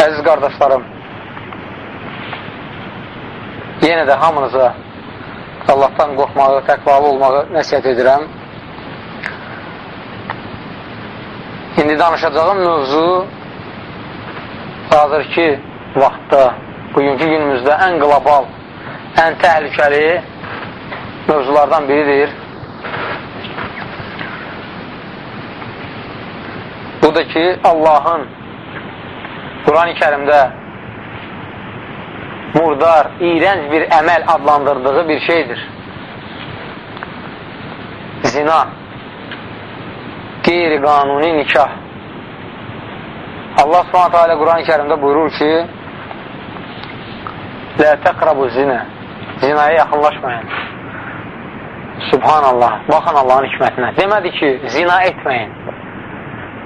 Əziz qardaşlarım, yenə də hamınıza Allahdan qorxmağı, təqvalı olmağı nəsiyyət edirəm. İndi danışacağım mövzu hazırki vaxtda, bugünkü günümüzdə ən qlobal, ən təhlükəli mövzulardan biridir. Bu da ki, Allahın Quran-ı kərimdə murdar, iğrənc bir əməl adlandırdığı bir şeydir. Zina, qeyri-qanuni nikah. Allah subhanətə alə Quran-ı kərimdə buyurur ki, Lə təqrabu zinə, zinaya yaxınlaşmayın. Subhanallah, baxın Allahın hikmətinə. Demədi ki, zina etməyin.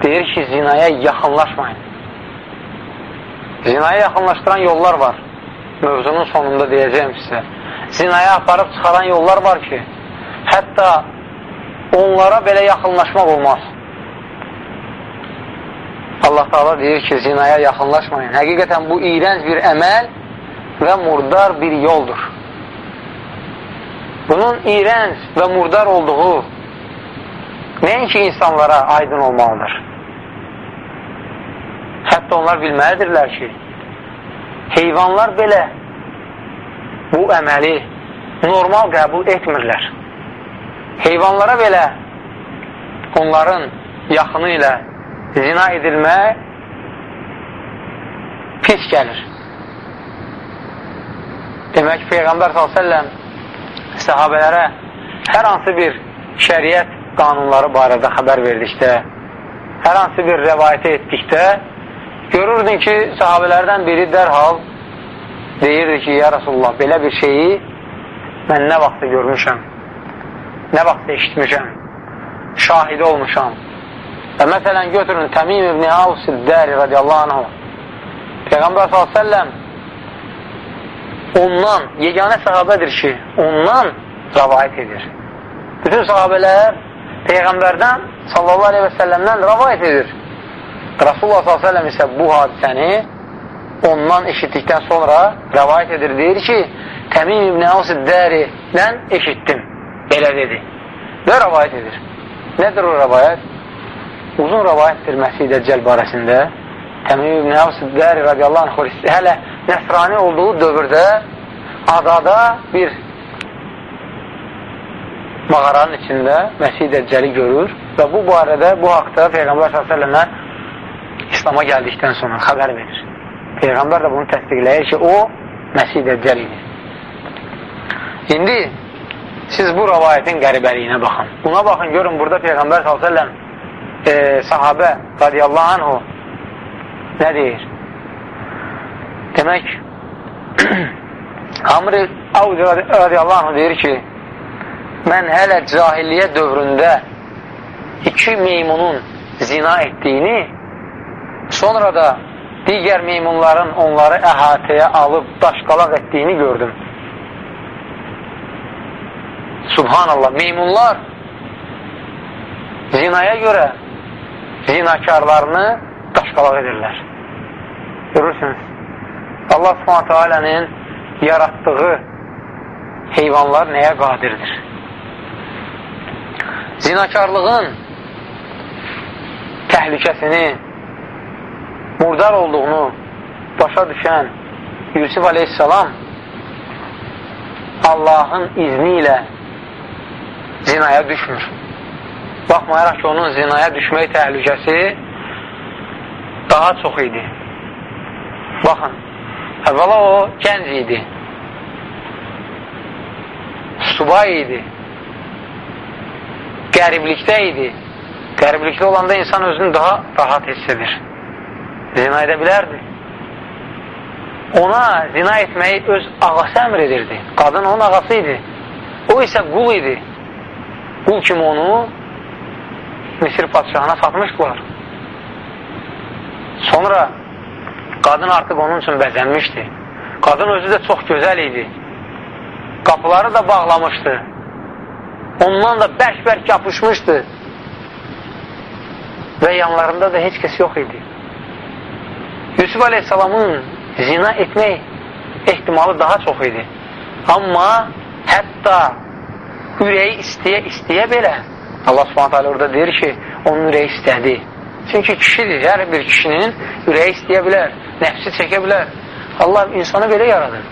Deyir ki, zinaya yaxınlaşmayın. Zinaya yaxınlaşdıran yollar var. Mövzunun sonunda deyəcəyim sizə. Zinaya aparıb çıxaran yollar var ki, hətta onlara belə yaxınlaşmaq olmaz. Allah Taala deyir ki, zinaya yaxınlaşmayın. Həqiqətən bu iğrənc bir əməl və murdar bir yoldur. Bunun iğrənc və murdar olduğu nəinki insanlara aydın olmalıdır. Hətta onlar bilməlidirlər ki, heyvanlar belə bu əməli normal qəbul etmirlər. Heyvanlara belə onların yaxını ilə zina edilmək pis gəlir. Demək, Peyğəmbər s.ə.v səhabələrə hər hansı bir şəriət qanunları barədə xəbər verdikdə, hər hansı bir rəvayəti etdikdə, görürdün ki, sahabələrdən biri dərhal deyirdi ki, ya Rasulullah, belə bir şeyi mən nə vaxtda görmüşəm, nə vaxtda eşitmişəm, şahidi olmuşam. Və məsələn, götürün Təmim ibn-i Avs-Dəri radiyallahu anh, Peyğəmbər s.ə.v ondan, yeganə sahabədir ki, ondan rəvayət edir. Bütün sahabələr Peyğəmbərdən sallallahu aleyhi və səlləmdən rəvayət edir. Rasulullah səlləm isə bu hadisəni ondan eşitdikdən sonra rəvayət edir. Deyir ki, Təmim İbn-i Avs-Dəridən eşitdim. Belə dedi. Və rəvayət edir. Nədir o rəvayət? Uzun rəvayətdir Məsih Dəccəl barəsində. Təmim İbn-i Avs-Dəri radiyallahu anh hələ nəsrani olduğu dövrdə adada bir mağaranın içində Məsih Dəccəli görür və bu barədə, bu haqda Peyğəmbər s.ə.və İslama gəldikdən sonra xəbər verir. Peyğəmbər də bunu təsdiqləyir ki, o Məsih Dəccəl idi. İndi siz bu rəvayətin qəribəliyinə baxın. Buna baxın, görün, burada Peyğəmbər s.ə.v e, sahabə radiyallahu anhu nə deyir? Demək, Amr Avd radiyallahu anh deyir ki, mən hələ cahiliyyə dövründə iki meymunun zina etdiyini, sonra da digər meymunların onları əhatəyə alıb daşqalaq etdiyini gördüm. Subhanallah, meymunlar zinaya görə zinakarlarını daşqalaq edirlər. Görürsünüz. Allah subhanətə alənin yaratdığı heyvanlar nəyə qadirdir? Zinakarlığın təhlükəsini, murdar olduğunu başa düşən Yusuf aleyhissalam Allahın izni ilə zinaya düşmür. Baxmayaraq ki, onun zinaya düşmək təhlükəsi daha çox idi. Baxın, əvvəla o gənc idi. Subay idi. Qəriblikdə idi. Qəriblikdə olanda insan özünü daha rahat hiss edir. Zina edə bilərdi. Ona zina etməyi öz ağası əmr edirdi. Qadın onun ağası idi. O isə qul idi. Qul kimi onu Misir patişahına satmışdılar. Sonra qadın artıq onun üçün bəzənmişdi. Qadın özü də çox gözəl idi. Qapıları da bağlamışdı. Ondan da bərk-bərk yapışmışdı. Və yanlarında da heç kəs yox idi. Yusuf Aleyhisselamın zina etmək ehtimalı daha çox idi. Amma hətta ürəyi istəyə-istəyə belə Allah subhanət hələ orada deyir ki, onun ürəyi istədi. Çünki kişidir, hər bir kişinin ürəyi istəyə bilər, nəfsi çəkə bilər. Allah insanı belə yaradır.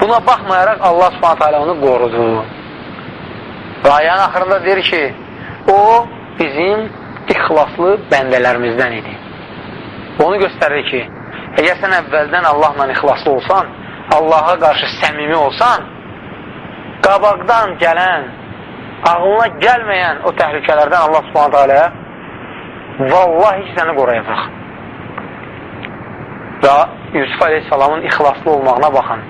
Buna baxmayaraq Allah subhanət hələ onu qorudu. Və ayənin axırında deyir ki, o bizim ixlaslı bəndələrimizdən idi. Onu göstərir ki, əgər sən əvvəldən Allahla ixlaslı olsan, Allaha qarşı səmimi olsan, qabaqdan gələn, ağlına gəlməyən o təhlükələrdən Allah subhanət hələ vallahi ki, səni qoruyacaq. Və Yusuf Aleyhisselamın ixlaslı olmağına baxın.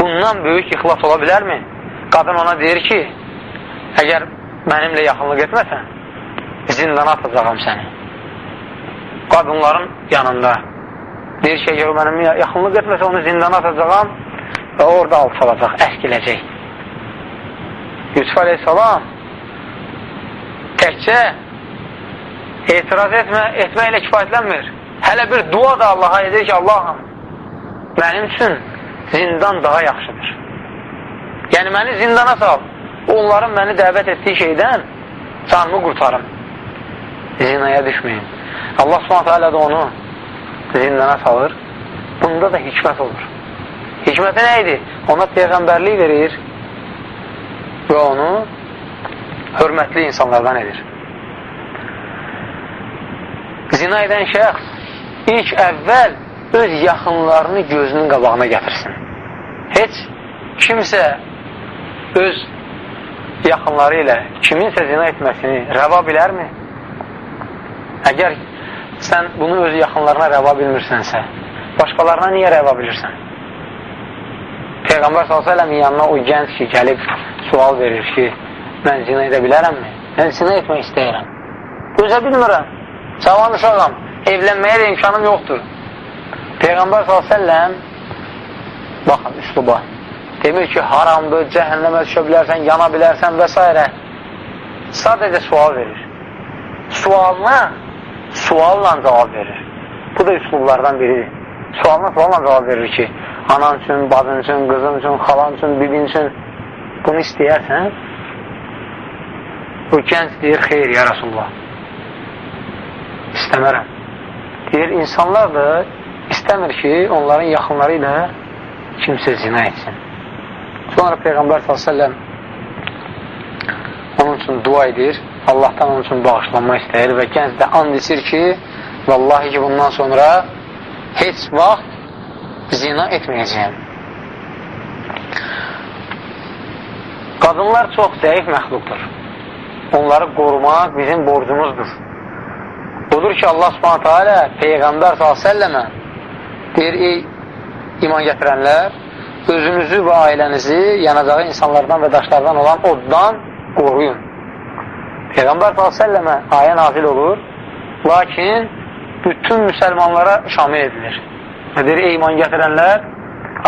Bundan böyük ixlas ola bilərmi? Qadın ona deyir ki, əgər mənimlə yaxınlıq etməsən, zindana atacağım səni. Qadınların yanında. Deyir ki, o mənimlə yaxınlıq etməsə, onu zindana atacağım və orada alçalacaq, əskiləcək. Yusuf Aleyhisselam təkcə etiraz etmə, etməklə kifayətlənmir. Hələ bir dua da Allaha edir ki, Allahım, mənim üçün zindan daha yaxşıdır. Yəni, məni zindana sal. Onların məni dəvət etdiyi şeydən canımı qurtarım. Zinaya düşməyin. Allah subhanətə alə də onu zindana salır. Bunda da hikmət olur. Hikməti nə idi? Ona peyğəmbərlik verir və onu hörmətli insanlardan edir. Zina edən şəxs ilk əvvəl öz yaxınlarını gözünün qabağına gətirsin. Heç kimsə öz yaxınları ilə kiminsə zina etməsini rəva bilərmi? Əgər sən bunu öz yaxınlarına rəva bilmirsənsə, başqalarına niyə rəva bilirsən? Peyğəmbər s.ə.v-in yanına o gənc ki, gəlib sual verir ki, mən zina edə bilərəmmi? Mən zina etmək istəyirəm. Özə bilmirəm, cavan uşağam, evlənməyə də imkanım yoxdur. Peyğəmbər s.ə.v baxın, üsluba demir ki, haramdır, cəhənnəmə düşə bilərsən, yana bilərsən və s. Sadəcə sual verir. Sualına sualla cavab verir. Bu da üslublardan biridir. Sualına sualla cavab verir ki, anan üçün, bacın üçün, qızın üçün, xalan üçün, bibin üçün bunu istəyərsən, bu gənc deyir, xeyr, ya Rasulullah, istəmərəm. Deyir, insanlar da istəmir ki, onların yaxınları ilə kimsə zina etsin. Sonra Peyğəmbər s.ə.v onun üçün dua edir, Allahdan onun üçün bağışlanma istəyir və gənc də and içir ki, vallahi ki, bundan sonra heç vaxt zina etməyəcəyəm. Qadınlar çox zəif məxluqdur. Onları qorumaq bizim borcumuzdur. Odur ki, Allah subhanətə alə Peyğəmbər s.ə.və deyir, ey iman gətirənlər, özünüzü və ailənizi yanacağı insanlardan və daşlardan olan oddan qoruyun. Peyğəmbər s.ə.və ayə nazil olur, lakin bütün müsəlmanlara şamil edilir. Deyir, ey iman gətirənlər,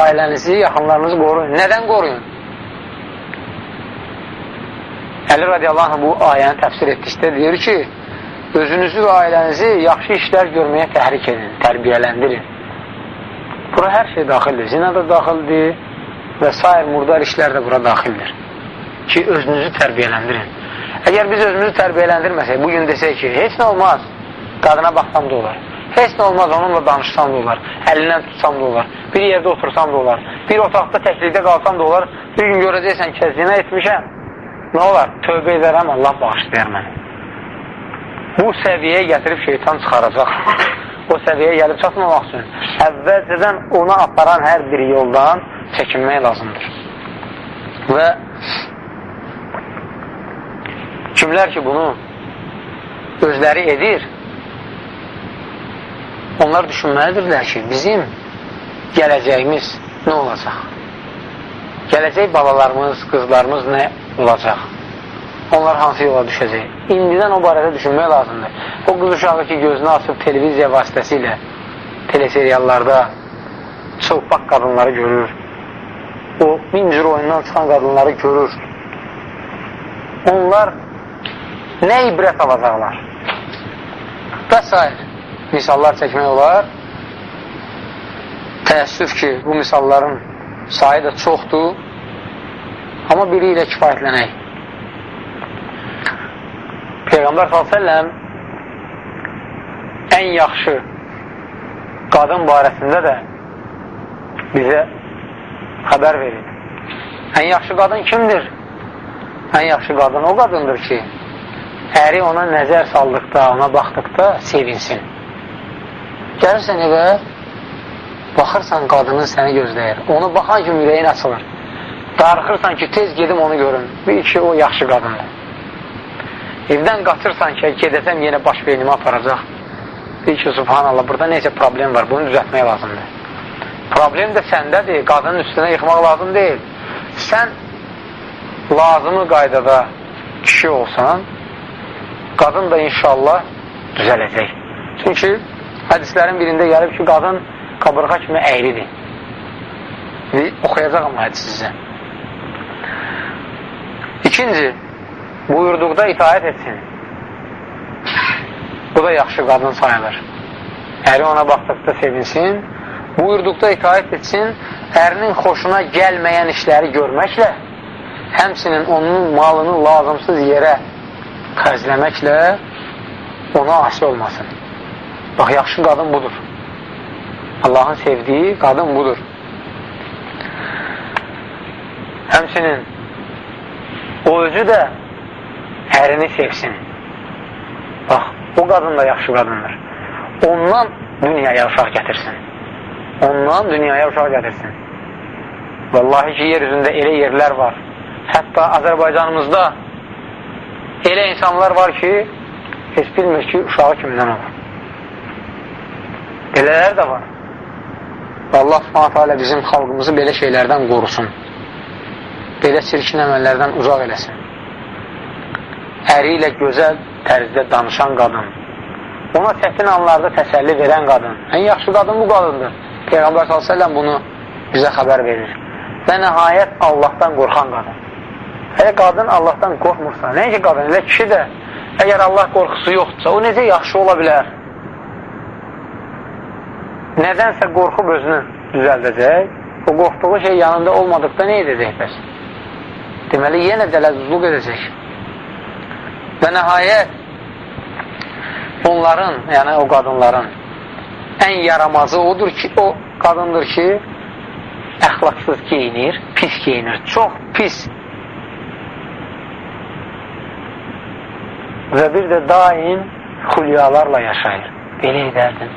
ailənizi, yaxınlarınızı qoruyun. Nədən qoruyun? Əli radiyallahu anh bu ayəni təfsir etdikdə deyir ki, özünüzü və ailənizi yaxşı işlər görməyə təhrik edin, tərbiyələndirin. Bura hər şey daxildir. Zina da daxildir və s. murdar işlər də bura daxildir. Ki, özünüzü tərbiyələndirin. Əgər biz özümüzü tərbiyələndirməsək, bugün desək ki, heç nə olmaz, qadına baxsam da olar. Heç nə olmaz, onunla danışsam da olar, əlindən tutsam da olar, bir yerdə otursam da olar, bir otaqda təklikdə qalsam da olar, bir gün görəcəksən ki, zina etmişəm, nə olar? Tövbə edərəm, Allah bağışlayar məni. Bu səviyyəyə gətirib şeytan çıxaracaq. O səviyyəyə gəlib çatmamaq üçün əvvəlcədən ona aparan hər bir yoldan çəkinmək lazımdır. Və kimlər ki, bunu özləri edir, onlar düşünməlidirlər ki, bizim gələcəyimiz nə olacaq? Gələcək balalarımız, qızlarımız nə olacaq? Onlar hansı yola düşəcək? İndidən o barədə düşünmək lazımdır. O qız uşağı ki, gözünü açıb televiziya vasitəsilə teleseriallarda çılpaq qadınları görür. O min cür oyundan çıxan qadınları görür. Onlar nə ibrət alacaqlar? Və s. misallar çəkmək olar. təəssüf ki, bu misalların sayı da çoxdur, amma biri ilə kifayətlənək. Peyğəmbər s.ə.v ən yaxşı qadın barəsində də bizə xəbər verir. Ən yaxşı qadın kimdir? Ən yaxşı qadın o qadındır ki, əri ona nəzər saldıqda, ona baxdıqda sevinsin. Gəlirsən evə, baxırsan qadının səni gözləyir. Onu baxan kimi ürəyin açılır. Darıxırsan ki, tez gedim onu görün. Bir ki, o yaxşı qadındır. Evdən qaçırsan ki, gedəsəm yenə baş beynimi aparacaq. Deyir ki, subhanallah, burada neysə problem var, bunu düzəltmək lazımdır. Problem də səndədir, qadının üstünə yıxmaq lazım deyil. Sən lazımı qaydada kişi olsan, qadın da inşallah düzələcək. Çünki hədislərin birində gəlib ki, qadın qabırğa kimi əyridir. Oxuyacaq amma hədis sizə. İkinci, buyurduqda itaət etsin. Bu da yaxşı qadın sayılır. Əri ona baxdıqda sevinsin, buyurduqda itaət etsin, ərinin xoşuna gəlməyən işləri görməklə, həmsinin onun malını lazımsız yerə xərcləməklə ona asi olmasın. Bax, yaxşı qadın budur. Allahın sevdiyi qadın budur. Həmsinin o özü də ərini sevsin. Bax, o qadın da yaxşı qadındır. Ondan dünyaya uşaq gətirsin. Ondan dünyaya uşaq gətirsin. Vallahi ki, yer üzündə elə yerlər var. Hətta Azərbaycanımızda elə insanlar var ki, heç bilmir ki, uşağı kimdən olur. Belələr də var. Allah subhanətə alə bizim xalqımızı belə şeylərdən qorusun. Belə çirkin əməllərdən uzaq eləsin. Əri ilə gözəl tərzdə danışan qadın, ona çətin anlarda təsəlli verən qadın, ən yaxşı qadın bu qadındır. Peyğəmbər s.ə.v bunu bizə xəbər verir. Və nəhayət Allahdan qorxan qadın. Əgər qadın Allahdan qorxmursa, nəinki qadın, elə kişi də əgər Allah qorxusu yoxdursa, o necə yaxşı ola bilər? Nədənsə qorxub özünü düzəldəcək, o qorxduğu şey yanında olmadıqda nə edəcək bəs? Deməli, yenə dələzuzluq edəcək. Və nəhayət onların, yəni o qadınların ən yaramazı odur ki, o qadındır ki, əxlaqsız geyinir, pis geyinir, çox pis. Və bir də daim xülyalarla yaşayır. Belə edərdin,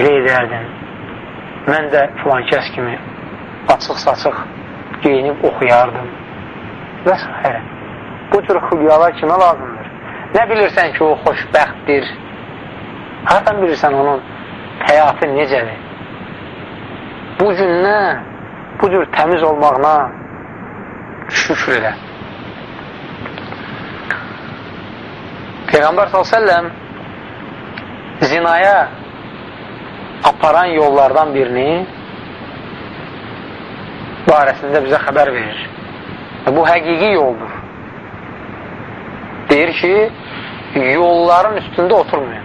elə edərdin. Mən də filan kəs kimi açıq-saçıq geyinib oxuyardım və s. Bu cür xülyalar kimə lazımdır? Nə bilirsən ki, o xoşbəxtdir? Haratan bilirsən onun həyatı necədir? Bu gündən, bu cür təmiz olmağına şükür elə. Peyğəmbər s.ə.v zinaya aparan yollardan birini barəsində bizə xəbər verir. Bu həqiqi yoldur. Deyir ki, yolların üstündə oturmayın.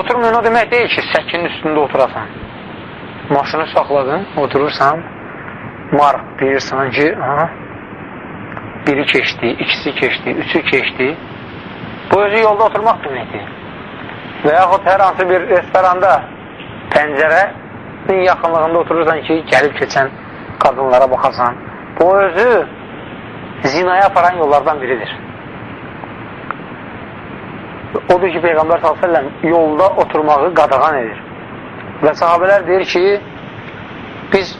Oturmayın o demək deyil ki, səkinin üstündə oturasan. Maşını saxladın, oturursan, mar deyirsən ki, ha, biri keçdi, ikisi keçdi, üçü keçdi. Bu özü yolda oturmaq deməkdir. Və yaxud hər hansı bir restoranda pəncərənin yaxınlığında oturursan ki, gəlib keçən qadınlara baxasan. Bu özü zinaya aparan yollardan biridir. Odur ki, Peyğəmbər s.ə.v yolda oturmağı qadağan edir. Və sahabələr deyir ki, biz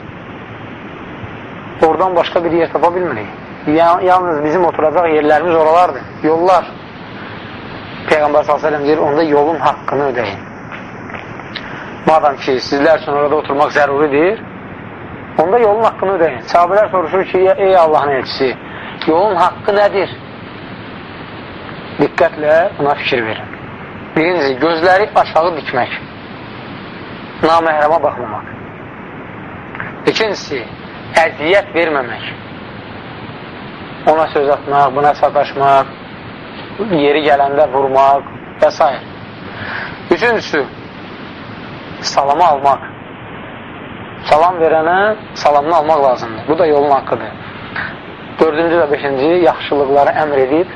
oradan başqa bir yer tapa bilmirik. Yalnız bizim oturacaq yerlərimiz oralardır, yollar. Peyğəmbər s.ə.v deyir, onda yolun haqqını ödəyin. Madam ki, sizlər üçün orada oturmaq zəruridir, onda yolun haqqını ödəyin. Sahabələr soruşur ki, ey Allahın elçisi, yolun haqqı nədir? Diqqətlə buna fikir verin. Birinci, gözləri aşağı dikmək. Naməhrəmə baxmamaq. İkincisi, əziyyət verməmək. Ona söz atmaq, buna sataşmaq, yeri gələndə vurmaq və s. Üçüncüsü, salamı almaq. Salam verənə salamını almaq lazımdır. Bu da yolun haqqıdır. Dördüncü və beşinci yaxşılıqları əmr edib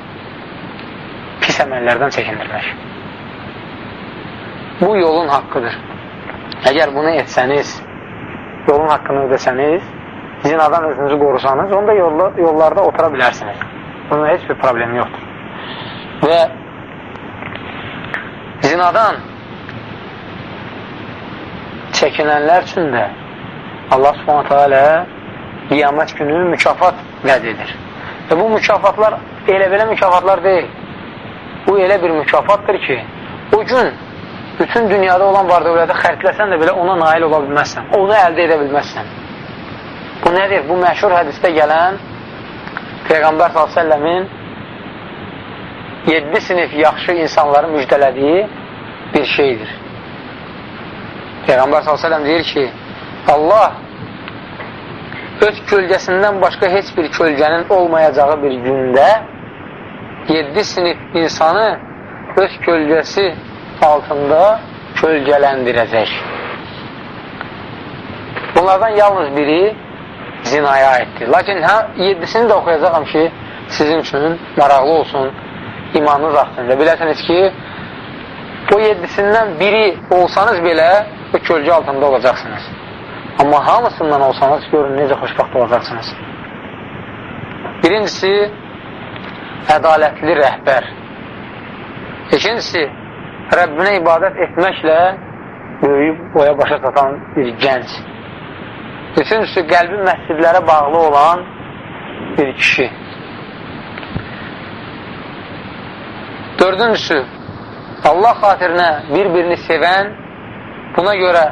pis əməllərdən çəkindirmək. Bu yolun haqqıdır. Əgər bunu etsəniz, yolun haqqını ödəsəniz, zinadan özünüzü qorusanız, onda yolda, yollarda otura bilərsiniz. Bunun heç bir problemi yoxdur. Və zinadan çəkinənlər üçün də Allah subhanətə alə qiyamət günü mükafat vəd edir. Və bu mükafatlar elə-belə mükafatlar deyil. Bu elə bir mükafatdır ki, o gün bütün dünyada olan var dövləti xərcləsən də belə ona nail ola bilməzsən. Onu əldə edə bilməzsən. Bu nədir? Bu məşhur hədisdə gələn Peyğəmbər s.ə.v-in 7 sinif yaxşı insanları müjdələdiyi bir şeydir. Peyğəmbər s.ə.v deyir ki, Allah öz kölgəsindən başqa heç bir kölgənin olmayacağı bir gündə 7 sinif insanı öz kölgəsi altında kölgələndirəcək. Bunlardan yalnız biri zinaya aiddir. Lakin hə, yedisini də oxuyacaqam ki, sizin üçün maraqlı olsun, imanınız artsın və biləsiniz ki, o yedisindən biri olsanız belə bu kölgə altında olacaqsınız. Amma hamısından olsanız görün necə xoşbaxt olacaqsınız. Birincisi, ədalətli rəhbər. İkincisi, Rəbbinə ibadət etməklə böyüyüb boya başa çatan bir gənc. Üçüncüsü, qəlbi məscidlərə bağlı olan bir kişi. Dördüncüsü, Allah xatirinə bir-birini sevən, buna görə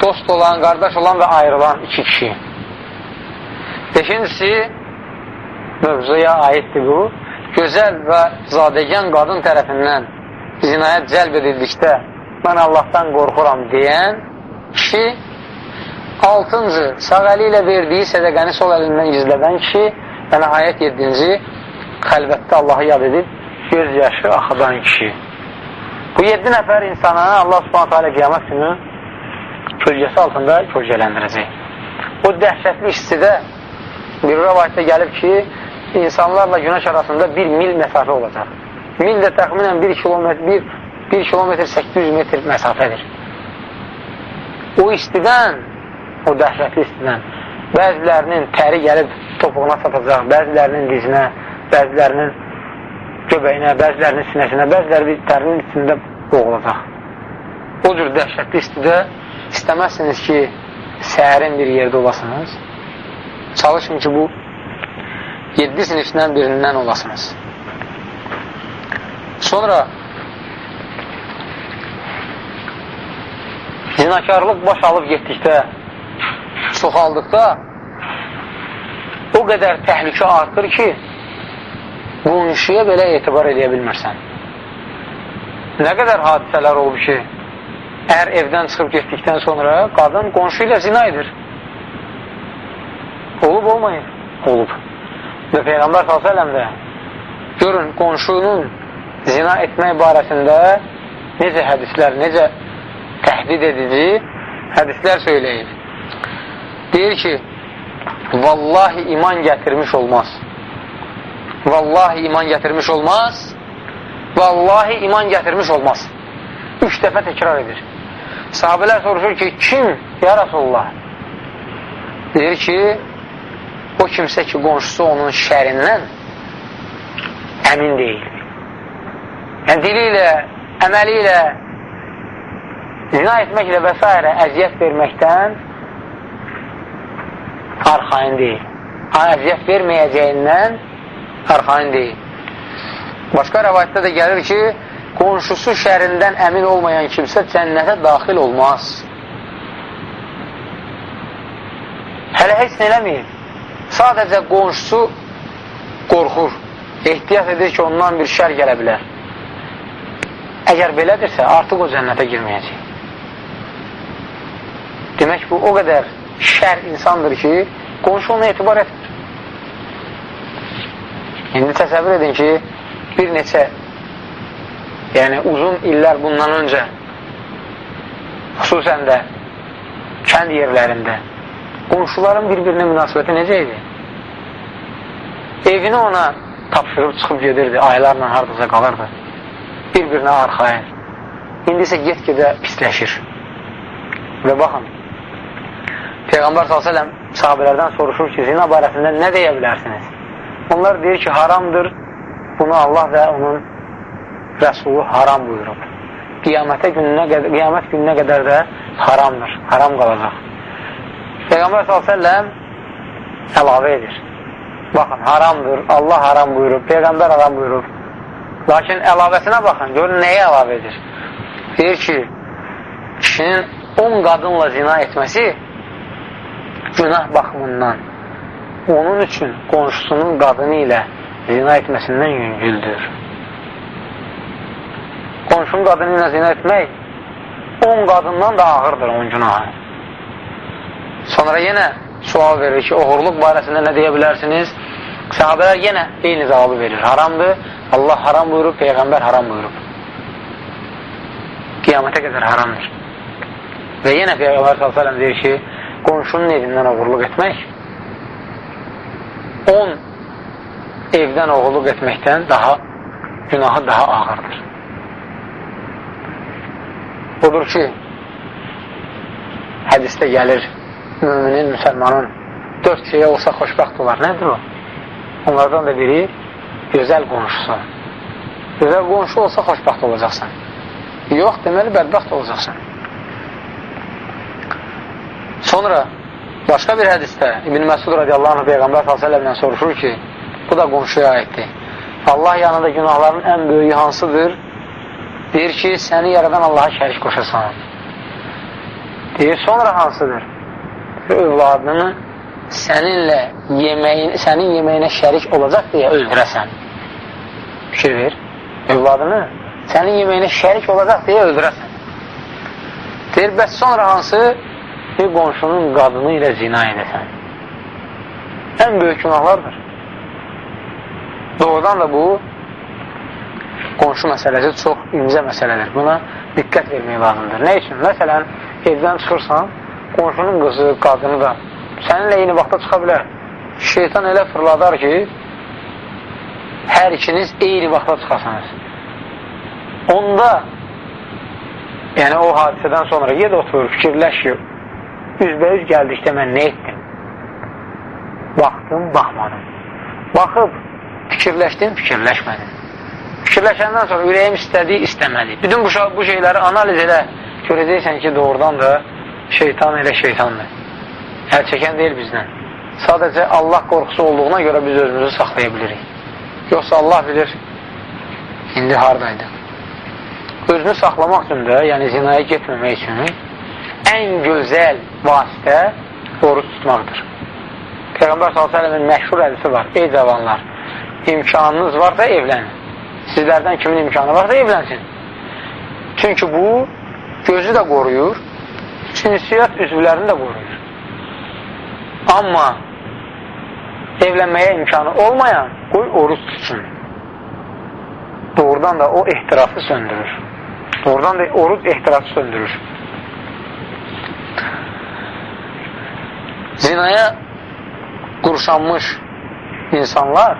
dost olan, qardaş olan və ayrılan iki kişi. Beşincisi, mövzuya aiddir bu, gözəl və zadəgən qadın tərəfindən zinayət cəlb edildikdə mən Allahdan qorxuram deyən kişi, altıncı, sağ əli ilə verdiyi sədəqəni sol əlindən gizlədən kişi və nəhayət yedinci, xəlvətdə Allahı yad edib göz yaşı axıdan kişi. Bu yedi nəfər insana Allah subhanətə alə qiyamət günü kölgəsi altında kölgələndirəcək. O dəhşətli istidə bir rəvayətdə gəlib ki, insanlarla günəş arasında bir mil məsafə olacaq. Mil də təxminən 1 kilometr, 1, 1 kilometr 800 metr məsafədir. O istidən, o dəhşətli istidən bəzilərinin təri gəlib topuğuna çatacaq, bəzilərinin dizinə, bəzilərinin göbəyinə, bəzilərinin sinəsinə, bəziləri tərinin içində boğulacaq. O cür dəhşətli istidə istəməzsiniz ki, səhərin bir yerdə olasınız. Çalışın ki, bu 7 sinifdən birindən olasınız. Sonra zinakarlıq baş alıb getdikdə, çoxaldıqda o qədər təhlükə artır ki, qonşuya belə etibar edə bilmirsən. Nə qədər hadisələr olub ki, ər evdən çıxıb getdikdən sonra qadın qonşu ilə zina edir. Olub, olmayıb? Olub. Və Peyğəmbər s.ə.v də görün, qonşunun zina etmək barəsində necə hədislər, necə təhdid edici hədislər söyləyir. Deyir ki, vallahi iman gətirmiş olmaz. Vallahi iman gətirmiş olmaz. Vallahi iman gətirmiş olmaz. Üç dəfə təkrar edir. Sahabələr soruşur ki, kim? Ya Rasulullah. Deyir ki, o kimsə ki, qonşusu onun şərindən əmin deyil. Yəni, dili ilə, əməli ilə, zina etməklə və s. əziyyət verməkdən arxain deyil. Əziyyət verməyəcəyindən arxain deyil. Başqa rəvayətdə də gəlir ki, qonşusu şərindən əmin olmayan kimsə cənnətə daxil olmaz. Hələ heç nə eləməyir. Sadəcə qonşusu qorxur, ehtiyat edir ki, ondan bir şər gələ bilər. Əgər belədirsə, artıq o cənnətə girməyəcək. Demək bu, o qədər şər insandır ki, qonşu ona etibar etmir. İndi təsəvvür edin ki, bir neçə yəni uzun illər bundan öncə xüsusən də kənd yerlərində qonşuların bir-birinə münasibəti necə idi? Evini ona tapşırıb çıxıb gedirdi, aylarla haradasa qalırdı. Bir-birinə arxaya. İndi isə get-gedə pisləşir. Və baxın, Peyğəmbər s.ə.v sahabələrdən soruşur ki, zina barəsində nə deyə bilərsiniz? Onlar deyir ki, haramdır, bunu Allah və onun Rəsulu haram buyurub. Qiyamətə gününə qədər, qiyamət gününə qədər də haramdır, haram qalacaq. Peyğəmbər s.ə.v əlavə edir. Baxın, haramdır, Allah haram buyurub, Peyğəmbər haram buyurub. Lakin əlavəsinə baxın, görün nəyə əlavə edir? Deyir ki, kişinin 10 qadınla zina etməsi günah baxımından onun üçün qonşusunun qadını ilə zina etməsindən yüngüldür. Qonşunun qadını ilə zina etmək 10 qadından da ağırdır onun günahı. Sonra yenə sual verir ki, oğurluq barəsində nə deyə bilərsiniz? Sahabələr yenə eyni cavabı verir. Haramdır, Allah haram buyurub, Peyğəmbər haram buyurub. Qiyamətə qədər haramdır. Və yenə Peyğəmbər s.ə.v deyir ki, qonşunun evindən oğurluq etmək 10 evdən oğurluq etməkdən daha günahı daha ağırdır. Budur ki, hədisdə gəlir müminin, müsəlmanın dörd şeyə olsa xoşbəxt olar. Nədir o? Onlardan da biri gözəl qonşusu. Gözəl qonşu olsa xoşbəxt olacaqsan. Yox, deməli bədbəxt olacaqsan. Sonra başqa bir hədisdə İbn Məsud radiyallahu anh Peyğəmbər s.ə.v soruşur ki, bu da qonşuya aiddir. Allah yanında günahların ən böyüyü hansıdır? Deyir ki, səni yaradan Allaha şərik qoşasan. Deyir, sonra hansıdır? Övladını səninlə yeməyin, sənin yeməyinə şərik olacaq deyə öldürəsən. Fikir ver. Övladını sənin yeməyinə şərik olacaq deyə öldürəsən. Deyir, bəs sonra hansı bir qonşunun qadını ilə zina edəsən. Ən böyük günahlardır. Doğrudan da bu qonşu məsələsi çox incə məsələdir. Buna diqqət vermək lazımdır. Nə üçün? Məsələn, evdən çıxırsan, qonşunun qızı, qadını da səninlə eyni vaxtda çıxa bilər. Şeytan elə fırladar ki, hər ikiniz eyni vaxtda çıxasınız. Onda, yəni o hadisədən sonra yed oturur, fikirləş ki, üzbəyüz gəldikdə mən nə etdim? Baxdım, baxmadım. Baxıb, fikirləşdim, fikirləşmədim. Fikirləşəndən sonra ürəyim istədi, istəmədi. Bütün bu, bu şeyləri analiz elə görəcəksən ki, doğrudan da şeytan elə şeytandır. Əl çəkən deyil bizdən. Sadəcə Allah qorxusu olduğuna görə biz özümüzü saxlaya bilirik. Yoxsa Allah bilir, indi haradaydı. Özünü saxlamaq üçün də, yəni zinaya getməmək üçün ən gözəl vasitə oruç tutmaqdır. Peyğəmbər s.ə.v-in məşhur hədisi var. Ey cavanlar, imkanınız varsa evlənin. Sizlərdən kimin imkanı varsa evlənsin. Çünki bu gözü də qoruyur, cinsiyyət üzvlərini də qoruyur. Amma evlənməyə imkanı olmayan qoy oruç tutsun. Doğrudan da o ehtirası söndürür. Doğrudan da oruç ehtirası söndürür. Zinaya qurşanmış insanlar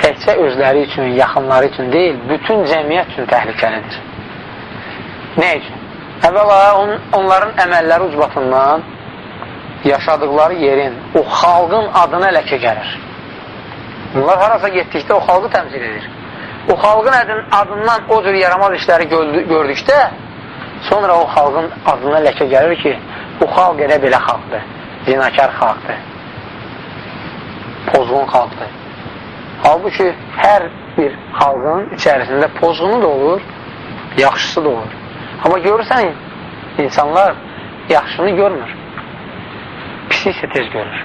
təkcə özləri üçün, yaxınları üçün deyil, bütün cəmiyyət üçün təhlükəlidir. Nə üçün? Əvvəla on, onların əməlləri ucbatından yaşadıkları yerin, o xalqın adına ləkə gəlir. Bunlar harasa getdikdə o xalqı təmsil edir. O xalqın adından o cür yaramaz işləri gördükdə sonra o xalqın adına ləkə gəlir ki, bu xalq elə belə xalqdır, zinakar xalqdır, pozğun xalqdır. Halbuki hər bir xalqın içərisində pozğunu da olur, yaxşısı da olur. Amma görürsən, insanlar yaxşını görmür. Pisi isə tez görür.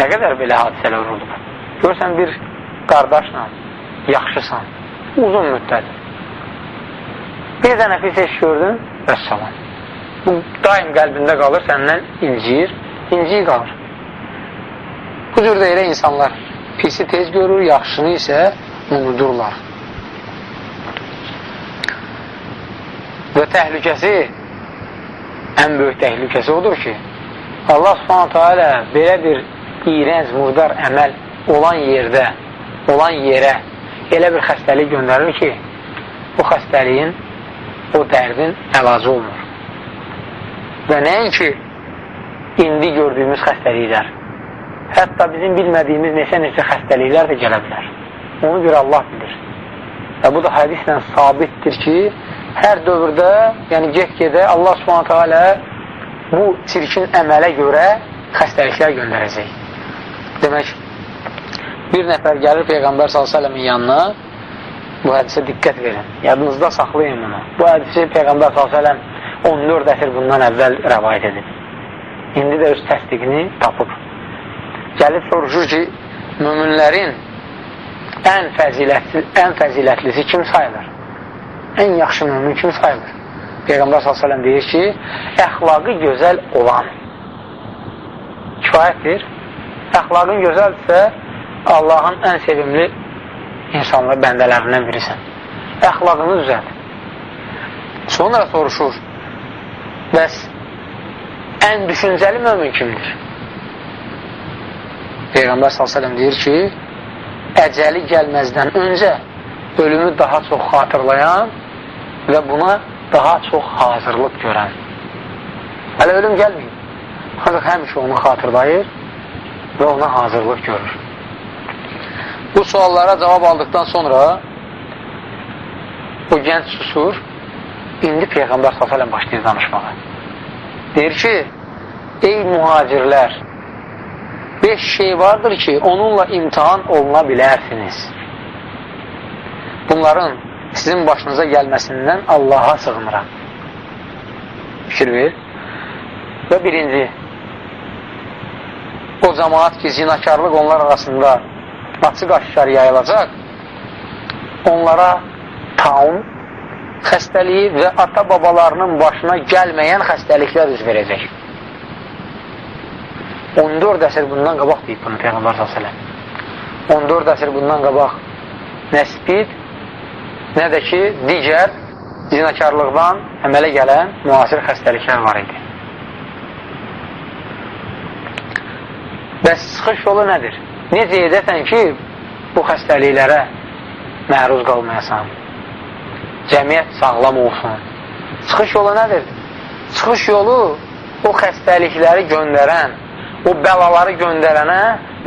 Nə qədər belə hadisələr olub. Görürsən, bir qardaşla yaxşısan, uzun müddət. Bir dənə pis eş gördün, vəssalam. Bu daim qəlbində qalır, səndən inciyir, inciyir qalır. Bu cür də elə insanlar pisi tez görür, yaxşını isə unudurlar. Və təhlükəsi, ən böyük təhlükəsi odur ki, Allah subhanətə alə belə bir iğrənc, murdar əməl olan yerdə, olan yerə elə bir xəstəlik göndərir ki, bu xəstəliyin, o dərdin əlacı olmur. Və nəinki indi gördüyümüz xəstəliklər, hətta bizim bilmədiyimiz neçə-neçə xəstəliklər də gələ bilər. Onu bir Allah bilir. Və bu da hədislə sabitdir ki, hər dövrdə, yəni get-gedə Allah subhanətə alə bu çirkin əmələ görə xəstəliklər göndərəcək. Demək, bir nəfər gəlir Peyğəmbər s.ə.v-in yanına, bu hədisə diqqət verin, yadınızda saxlayın bunu. Bu hədisi Peyğəmbər s.ə.v 14 əsr bundan əvvəl rəvayət edib. İndi də öz təsdiqini tapıb. Gəlib soruşur ki, müminlərin ən, fəzilətli, ən fəzilətlisi kim sayılır? Ən yaxşı mümin kim sayılır? Peyğəmbər s.ə.v deyir ki, əxlaqı gözəl olan kifayətdir. Əxlaqın gözəldirsə, Allahın ən sevimli insanlar bəndələrindən birisən. Əxlaqını düzəlt. Sonra soruşur, bəs ən düşüncəli mömin kimdir? Peyğəmbər s.ə.v deyir ki, əcəli gəlməzdən öncə ölümü daha çox xatırlayan və buna daha çox hazırlıq görən. Hələ ölüm gəlməyib. Ancaq həmişə onu xatırlayır və ona hazırlıq görür. Bu suallara cavab aldıqdan sonra o gənc susur, indi Peyğəmbər s.ə.v başlayır danışmağa. Deyir ki, ey mühacirlər, beş şey vardır ki, onunla imtihan oluna bilərsiniz. Bunların sizin başınıza gəlməsindən Allaha sığınıram. Fikir ver. Və birinci, o cəmaat ki, zinakarlıq onlar arasında açıq aşkar yayılacaq, onlara taun xəstəliyi və ata-babalarının başına gəlməyən xəstəliklər üz verəcək. 14 əsr bundan qabaq deyib bunu Peyğəmbər s.ə.v. 14 əsr bundan qabaq nə spid, nə də ki, digər zinakarlıqdan əmələ gələn müasir xəstəliklər var idi. Bəs çıxış yolu nədir? Necə edəsən ki, bu xəstəliklərə məruz qalmayasan? Cəmiyyət sağlam olsun. Çıxış yolu nədir? Çıxış yolu o xəstəlikləri göndərən, o bəlaları göndərənə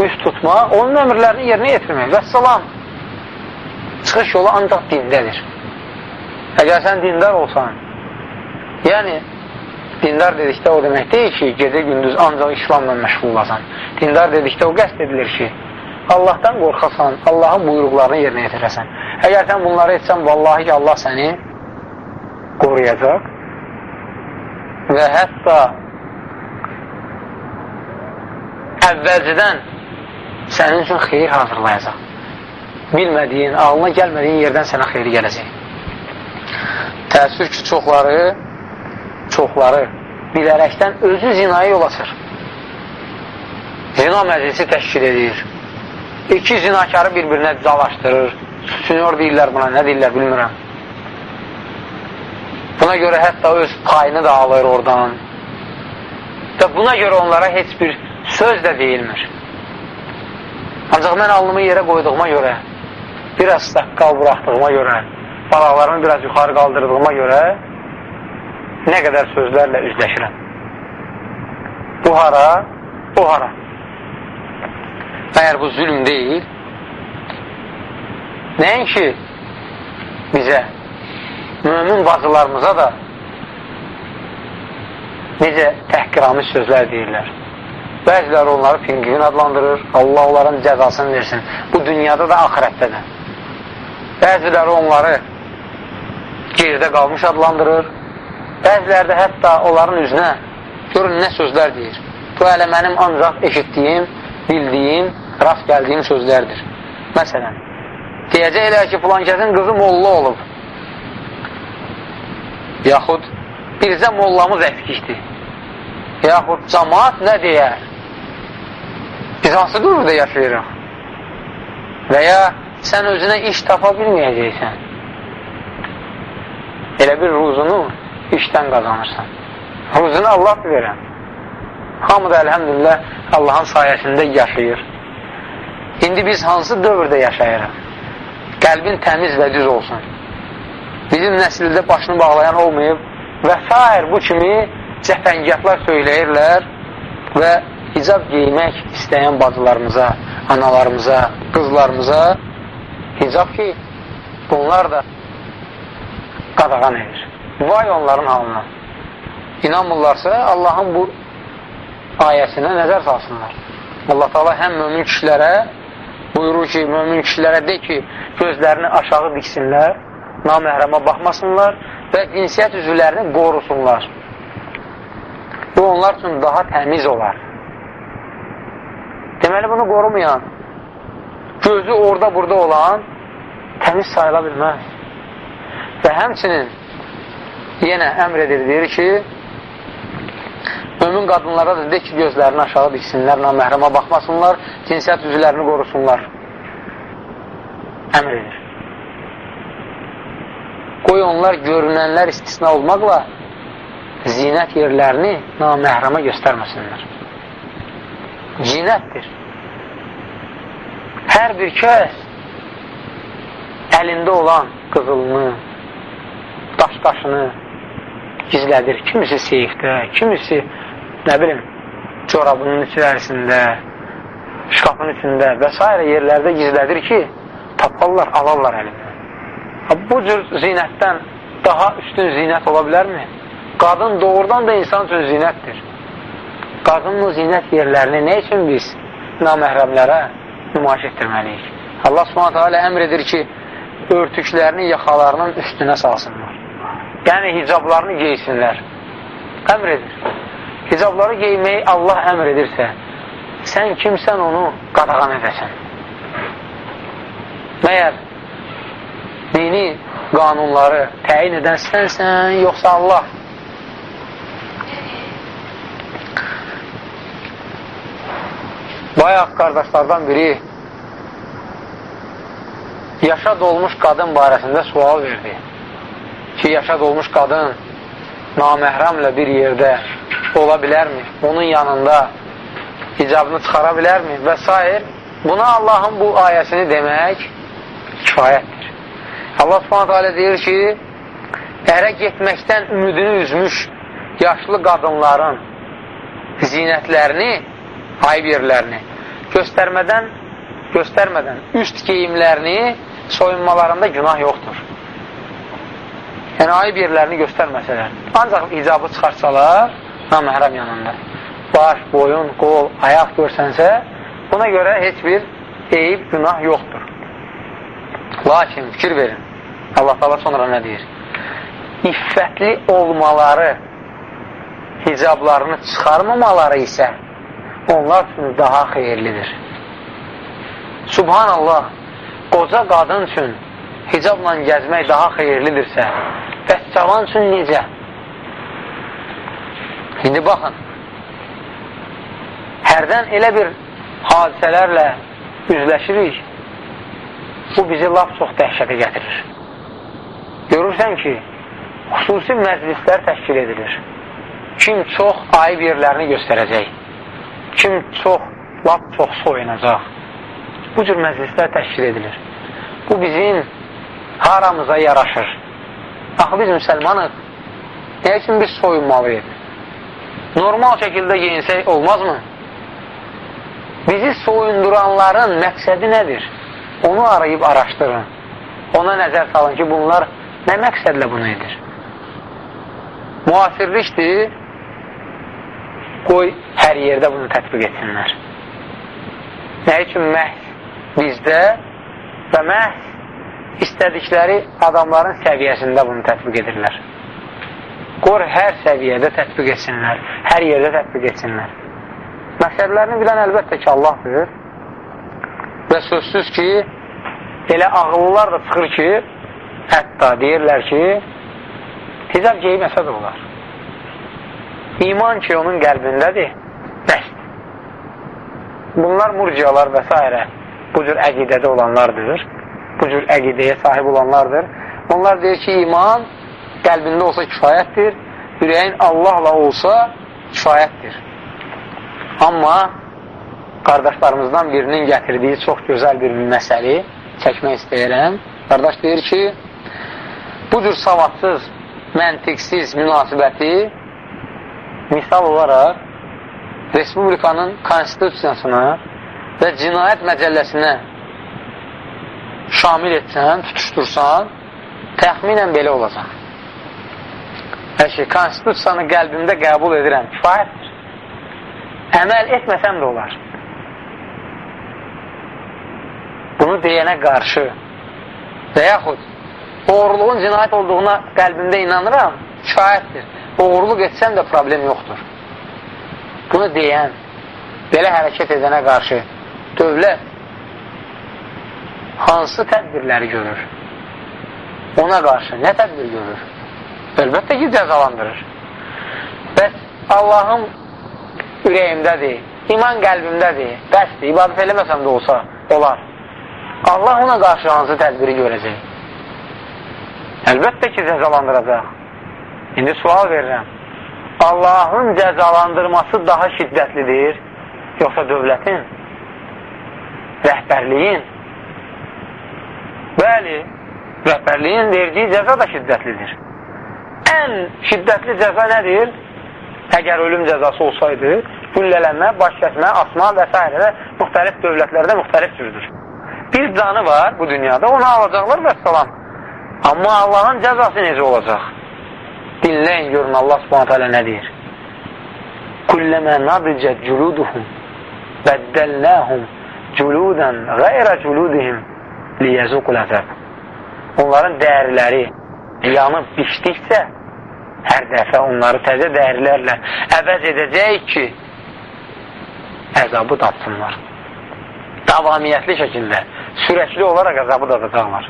üst tutmaq, onun əmrlərini yerinə yetirmək. Və salam, çıxış yolu ancaq dindədir. Əgər sən dindar olsan, yəni dindar dedikdə o demək deyil ki, gecə gündüz ancaq İslamla məşğul olasan. Dindar dedikdə o qəst edilir ki, Allahdan qorxasan, Allahın buyruqlarını yerinə yetirəsən. Əgər sən bunları etsən, vallahi ki, Allah səni qoruyacaq və hətta əvvəlcədən sənin üçün xeyir hazırlayacaq. Bilmədiyin, ağlına gəlmədiyin yerdən sənə xeyri gələcək. Təəssüf ki, çoxları çoxları bilərəkdən özü zinaya yol açır. Zina məclisi təşkil edir. İki zinakarı bir-birinə calaşdırır. Sünyor deyirlər buna, nə deyirlər bilmirəm. Buna görə hətta öz payını da alır oradan. Və buna görə onlara heç bir söz də deyilmir. Ancaq mən alnımı yerə qoyduğuma görə, biraz staqqal buraxdığıma görə, balaqlarımı biraz yuxarı qaldırdığıma görə nə qədər sözlərlə üzləşirəm. Bu hara, o hara. Məyər bu zülm deyil, nəinki bizə, mümin bacılarımıza da necə təhqiramış sözlər deyirlər. Bəziləri onları pinqvin adlandırır, Allah onların cəzasını versin. Bu dünyada da, axirətdə də. Bəziləri onları gerdə qalmış adlandırır, Bəziləri də hətta onların üzünə görün nə sözlər deyir. Bu hələ mənim ancaq eşitdiyim, bildiyim, rast gəldiyim sözlərdir. Məsələn, deyəcəklər ki, filan kəsin qızı molla olub. Yaxud bircə mollamız əskikdir. Yaxud cəmaat nə deyər? Biz hansı dövrdə yaşayırıq? Və ya sən özünə iş tapa bilməyəcəksən. elə bir ruzunu işdən qazanırsan. Ruzunu Allah verən. Hamı da əlhəmdülillah Allahın sayəsində yaşayır. İndi biz hansı dövrdə yaşayırıq? Qəlbin təmiz və düz olsun. Bizim nəsildə başını bağlayan olmayıb və s. bu kimi cəfəngiyyatlar söyləyirlər və hicab geymək istəyən bacılarımıza, analarımıza, qızlarımıza hicab ki, bunlar da qadağan edir. Vay onların halına. İnanmırlarsa Allahın bu ayəsinə nəzər salsınlar. Allah Taala həm mömin kişilərə buyurur ki, mömin kişilərə de ki, gözlərini aşağı diksinlər, naməhrəmə baxmasınlar və cinsiyyət üzvlərini qorusunlar. Bu onlar üçün daha təmiz olar. Deməli, bunu qorumayan, gözü orada-burada olan təmiz sayıla bilməz. Və həmçinin yenə əmr edir, deyir ki, Mömin qadınlara da de ki, gözlərini aşağı diksinlər, naməhrəmə baxmasınlar, cinsiyyət üzvlərini qorusunlar. Əmr edir. Qoy onlar görünənlər istisna olmaqla zinət yerlərini naməhrəmə göstərməsinlər. Zinətdir. Hər bir kəs əlində olan qızılını, daş-daşını gizlədir. Kimisi seyfdə, kimisi nə bilim, corabının içərisində, şkafın içində və s. yerlərdə gizlədir ki, taparlar, alarlar əlindən. Bu cür zinətdən daha üstün zinət ola bilərmi? Qadın doğrudan da insan üçün zinətdir. Qadının zinət yerlərini nə üçün biz naməhrəmlərə nümayiş etdirməliyik? Allah subhanətə alə əmr edir ki, örtüklərini yaxalarının üstünə salsınlar. Yəni, hicablarını geysinlər. Əmr edir. Hicabları geyməyi Allah əmr edirsə, sən kimsən onu qadağan edəsən. Məyər dini qanunları təyin edən sənsən, yoxsa Allah? Bayaq qardaşlardan biri yaşa dolmuş qadın barəsində sual verdi ki, yaşa dolmuş qadın naməhrəmlə bir yerdə ola bilərmi? Onun yanında icabını çıxara bilərmi? Və s. Buna Allahın bu ayəsini demək kifayətdir. Allah subhanətə alə deyir ki, ərə getməkdən ümidini üzmüş yaşlı qadınların zinətlərini, ayıb yerlərini göstərmədən, göstərmədən üst geyimlərini soyunmalarında günah yoxdur. Yəni, ayıb yerlərini göstərməsələr. Ancaq icabı çıxarsalar, naməhrəm yanında. Baş, boyun, qol, ayaq görsənsə, buna görə heç bir eyib, günah yoxdur. Lakin fikir verin. Allah Allah sonra nə deyir? İffətli olmaları, hicablarını çıxarmamaları isə onlar üçün daha xeyirlidir. Subhanallah, qoca qadın üçün hicabla gəzmək daha xeyirlidirsə, bəs cavan üçün necə? İndi baxın, hərdən elə bir hadisələrlə üzləşirik, bu bizi lap çox dəhşətə gətirir. Görürsən ki, xüsusi məclislər təşkil edilir. Kim çox ayıb yerlərini göstərəcək, kim çox, lap çox soyunacaq. Bu cür məclislər təşkil edilir. Bu bizim haramıza yaraşır. Axı biz müsəlmanıq. Nə üçün biz soyunmalıyıq? Normal şəkildə yeyinsək olmazmı? Bizi soyunduranların məqsədi nədir? Onu arayıb araşdırın. Ona nəzər salın ki, bunlar nə məqsədlə bunu edir? Müasirlikdir, qoy hər yerdə bunu tətbiq etsinlər. Nə üçün məhz bizdə və məhz istədikləri adamların səviyyəsində bunu tətbiq edirlər. Qor hər səviyyədə tətbiq etsinlər, hər yerdə tətbiq etsinlər. Məqsədlərini bilən əlbəttə ki, Allahdır. Və sözsüz ki, elə ağıllılar da çıxır ki, hətta deyirlər ki, hicab geyməsə də olar. İman ki, onun qəlbindədir, bəsdir. Bunlar murciyalar və s. bu cür əqidədə olanlardır bu cür əqidəyə sahib olanlardır. Onlar deyir ki, iman qəlbində olsa kifayətdir, ürəyin Allahla olsa kifayətdir. Amma qardaşlarımızdan birinin gətirdiyi çox gözəl bir məsəli çəkmək istəyirəm. Qardaş deyir ki, bu cür savadsız, məntiqsiz münasibəti misal olaraq Respublikanın konstitusiyasına və cinayət məcəlləsinə şamil etsən, tutuştursan, təxminən belə olacaq. Hər şey, konstitusiyanı qəlbimdə qəbul edirəm, kifayətdir. Əməl etməsəm də olar. Bunu deyənə qarşı və yaxud oğurluğun cinayət olduğuna qəlbimdə inanıram, kifayətdir. Oğurluq etsəm də problem yoxdur. Bunu deyən, belə hərəkət edənə qarşı dövlət hansı tədbirləri görür? Ona qarşı nə tədbir görür? Əlbəttə ki, cəzalandırır. Bəs Allahım ürəyimdədir, iman qəlbimdədir, bəsdir, ibadət eləməsəm də olsa, olar. Allah ona qarşı hansı tədbiri görəcək? Əlbəttə ki, cəzalandıracaq. İndi sual verirəm. Allahın cəzalandırması daha şiddətlidir, yoxsa dövlətin, rəhbərliyin? Bəli, rəhbərliyin verdiyi cəza da şiddətlidir. Ən şiddətli cəza nədir? Əgər ölüm cəzası olsaydı, güllələnmə, baş kəsmə, asma və s. və müxtəlif dövlətlərdə müxtəlif cürdür. Bir canı var bu dünyada, onu alacaqlar və salam. Amma Allahın cəzası necə olacaq? Dinləyin, görün Allah subhanət hələ nə deyir? Kulləmə nadicət culuduhum bəddəlnəhum culudən qeyrə culudihim liyəzuqul əzəb. Onların dəyərləri yanıb biçdikcə hər dəfə onları təzə dəyərlərlə əvəz edəcək ki, əzabı datsınlar. Davamiyyətli şəkildə, sürəkli olaraq əzabı dadacaqlar.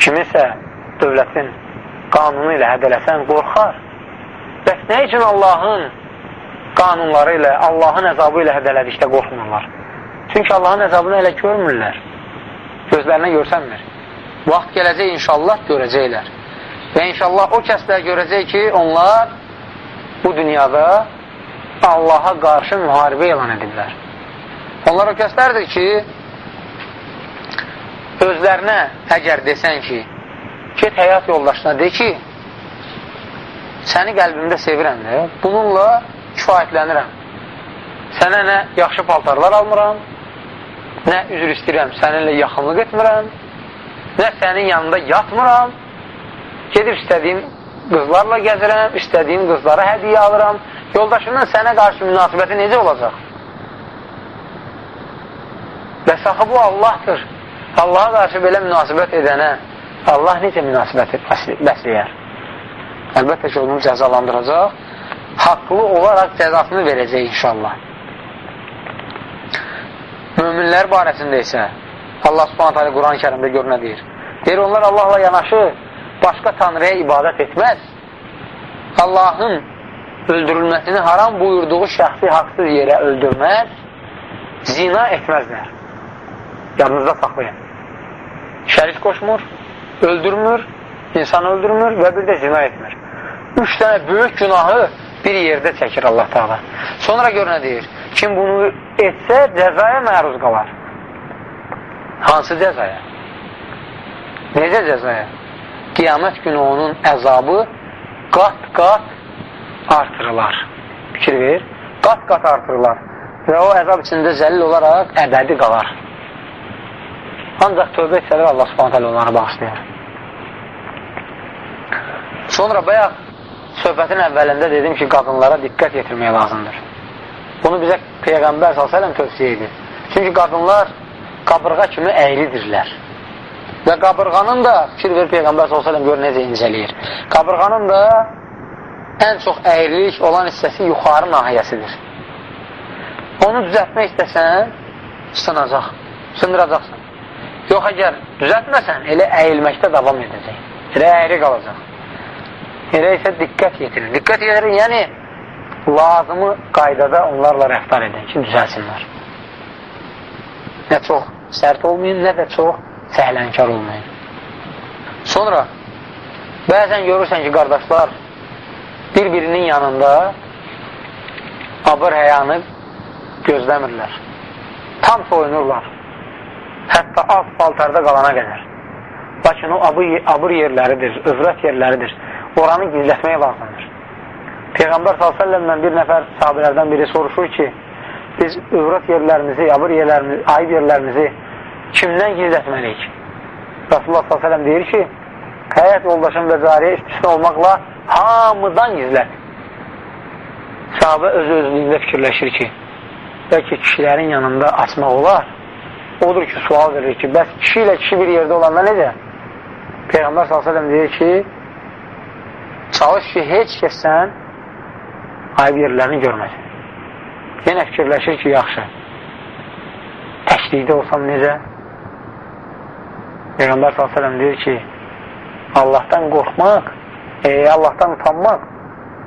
Kimisə dövlətin qanunu ilə hədələsən, qorxar. Bəs nə üçün Allahın qanunları ilə, Allahın əzabı ilə hədələdikdə qorxmurlar? Çünki Allahın əzabını elə görmürlər. Gözlərinə görsənmir. Vaxt gələcək inşallah görəcəklər. Və inşallah o kəslər görəcək ki, onlar bu dünyada Allaha qarşı müharibə elan ediblər. Onlar o kəslərdir ki, özlərinə əgər desən ki, get həyat yoldaşına de ki, səni qəlbimdə sevirəm də, bununla kifayətlənirəm. Sənə nə yaxşı paltarlar almıram, nə üzr istəyirəm, səninlə yaxınlıq etmirəm, nə sənin yanında yatmıram, gedib istədiyim qızlarla gəzirəm, istədiyim qızlara hədiyə alıram, yoldaşının sənə qarşı münasibəti necə olacaq? Və saxı bu Allahdır. Allaha qarşı belə münasibət edənə Allah necə münasibət bəsləyər? Əlbəttə ki, onu cəzalandıracaq, haqlı olaraq cəzasını verəcək inşallah. Möminlər barəsində isə Allah subhanət hələ Quran-ı kərimdə gör nə deyir. Deyir, onlar Allahla yanaşı başqa tanrıya ibadət etməz. Allahın öldürülməsini haram buyurduğu şəxsi haqsız yerə öldürməz, zina etməzlər. Yadınızda saxlayın. Şərik qoşmur, öldürmür, insan öldürmür və bir də zina etmir. Üç dənə böyük günahı bir yerdə çəkir Allah Taala. Sonra gör nə deyir? Kim bunu etsə cəzaya məruz qalar. Hansı cəzaya? Necə cəzaya? Qiyamət günü onun əzabı qat-qat artırılar. Fikir ver. Qat-qat artırılar. Və o əzab içində zəlil olaraq əbədi qalar. Ancaq tövbə etsələr Allah subhanət hələ onları bağışlayar. Sonra bayaq söhbətin əvvəlində dedim ki, qadınlara diqqət yetirmək lazımdır. Bunu bizə Peyğəmbər s.ə.v tövsiyə edir. Çünki qadınlar qabırğa kimi əyridirlər. Və qabırğanın da, fikir ver Peyğəmbər s.ə.v gör necə incəliyir. Qabırğanın da ən çox əyrilik olan hissəsi yuxarı nahiyəsidir. Onu düzəltmək istəsən, sınacaq, sındıracaqsın. Yox, əgər düzəltməsən, elə əyilməkdə davam edəcək. Elə əyri qalacaq. Elə isə diqqət yetirir. Diqqət yetirir, yəni lazımı qaydada onlarla rəftar edin ki, düzəlsinlər. Nə çox sərt olmayın, nə də çox səhlənkar olmayın. Sonra bəzən görürsən ki, qardaşlar bir-birinin yanında abır həyanı gözləmirlər. Tam soyunurlar. Hətta alt paltarda qalana qədər. Lakin o abır yerləridir, övrət yerləridir. Oranı gizlətmək lazımdır. Peyğəmbər s.ə.v-lə bir nəfər sahabələrdən biri soruşur ki, biz övrət yerlərimizi, abır yerlərimizi, ayıb yerlərimizi kimdən gizlətməliyik? Rasulullah s.ə.v deyir ki, həyat yoldaşın və cariyə istisna olmaqla hamıdan gizlət. Sahabə öz-özlüyündə fikirləşir ki, bəlkə kişilərin yanında açmaq olar. Odur ki, sual verir ki, bəs kişi ilə kişi bir yerdə olanda necə? Peyğəmbər s.ə.v deyir ki, çalış ki, heç kəssən ayıb yerlərini görməsin. Yenə fikirləşir ki, yaxşı, təklikdə olsam necə? Peyğəmbər s.ə.v deyir ki, Allahdan qorxmaq, e, Allahdan utanmaq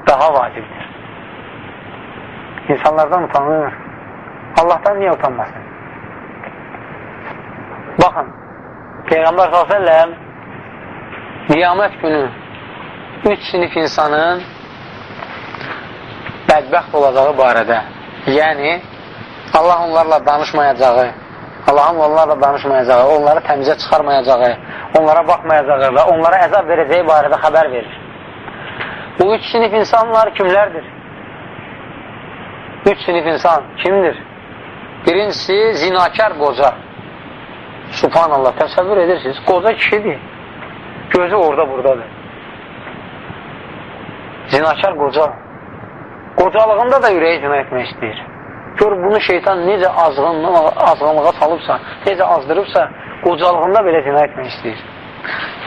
daha vacibdir. İnsanlardan utanır. Allahdan niyə utanmasın? Baxın, Peyğəmbər s.ə.v qiyamət günü üç sinif insanın bədbəxt olacağı barədə, yəni Allah onlarla danışmayacağı, Allahın onlarla danışmayacağı, onları təmizə çıxarmayacağı, onlara baxmayacağı və onlara əzab verəcəyi barədə xəbər verir. Bu üç sinif insanlar kimlərdir? Üç sinif insan kimdir? Birincisi zinakar qoca. Subhanallah, təsəvvür edirsiniz. Qoca kişidir. Gözü orada buradadır. Zinakar qoca. Qocalığında da ürəyi zina etmək istəyir. Gör, bunu şeytan necə azğınlığa, azğınlığa salıbsa, necə azdırıbsa, qocalığında belə zina etmək istəyir.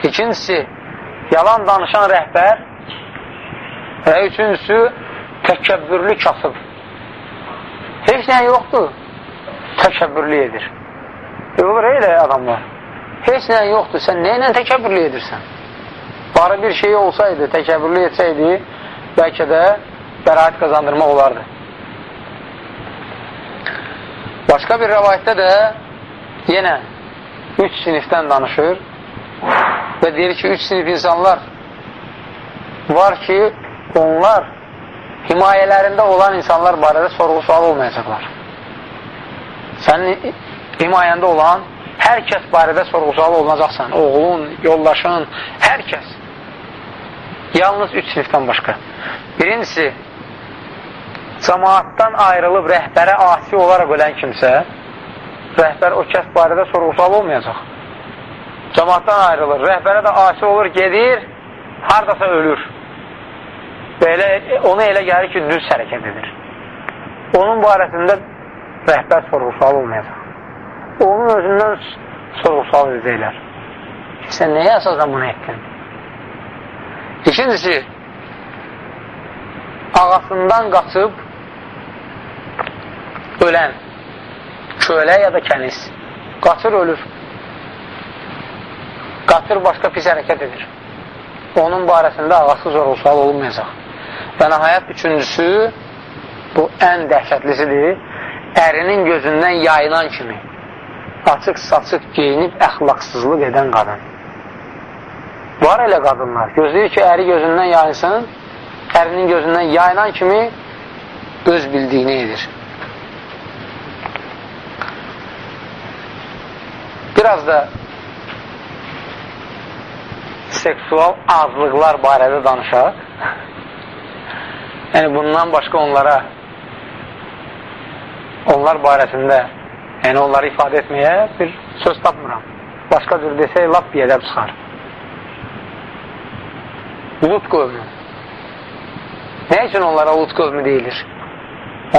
İkincisi, yalan danışan rəhbər və üçüncüsü, təkəbbürlü kasıb. Heç nə yoxdur, təkəbbürlü edir. E, olur elə adamlar. Heç nə yoxdur, sən nə ilə təkəbbürlü edirsən? Barı bir şey olsaydı, təkəbbürlü etsəydi, bəlkə də bəraət qazandırmaq olardı. Başqa bir rəvayətdə də yenə üç sinifdən danışır və deyir ki, üç sinif insanlar var ki, onlar himayələrində olan insanlar barədə sorğu-sual olmayacaqlar. Sənin himayəndə olan hər kəs barədə sorğu-sual olunacaqsan. Oğlun, yoldaşın, hər kəs. Yalnız üç sinifdən başqa. Birincisi, cəmaatdan ayrılıb rəhbərə asi olaraq ölən kimsə, rəhbər o kəs barədə sorğu-sual olmayacaq. Cəmaatdan ayrılır, rəhbərə də asi olur, gedir, haradasa ölür. Belə, ona elə gəlir ki, düz hərəkət edir. Onun barəsində rəhbər sorğu-sual olmayacaq. Onun özündən sorğu-sual edəcəklər. Sən nəyə əsasən bunu etdin? İkincisi, ağasından qaçıb ölən kölə ya da kəniz qaçır, ölür. Qaçır, başqa pis hərəkət edir. Onun barəsində ağası sorğu-sual olunmayacaq. Və nəhayət üçüncüsü, bu ən dəhşətlisidir, ərinin gözündən yayılan kimi açıq saçıq geyinib əxlaqsızlıq edən qadın. Var elə qadınlar. Gözləyir ki, əri gözündən yayınsın, ərinin gözündən yayılan kimi öz bildiyini edir. Biraz da seksual azlıqlar barədə danışaq. yəni bundan başqa onlara onlar barəsində yəni onları ifadə etməyə bir söz tapmıram. Başqa cür desək, lap bir ədəb çıxar. Lut qövmü. Nə üçün onlara Lut qövmü deyilir?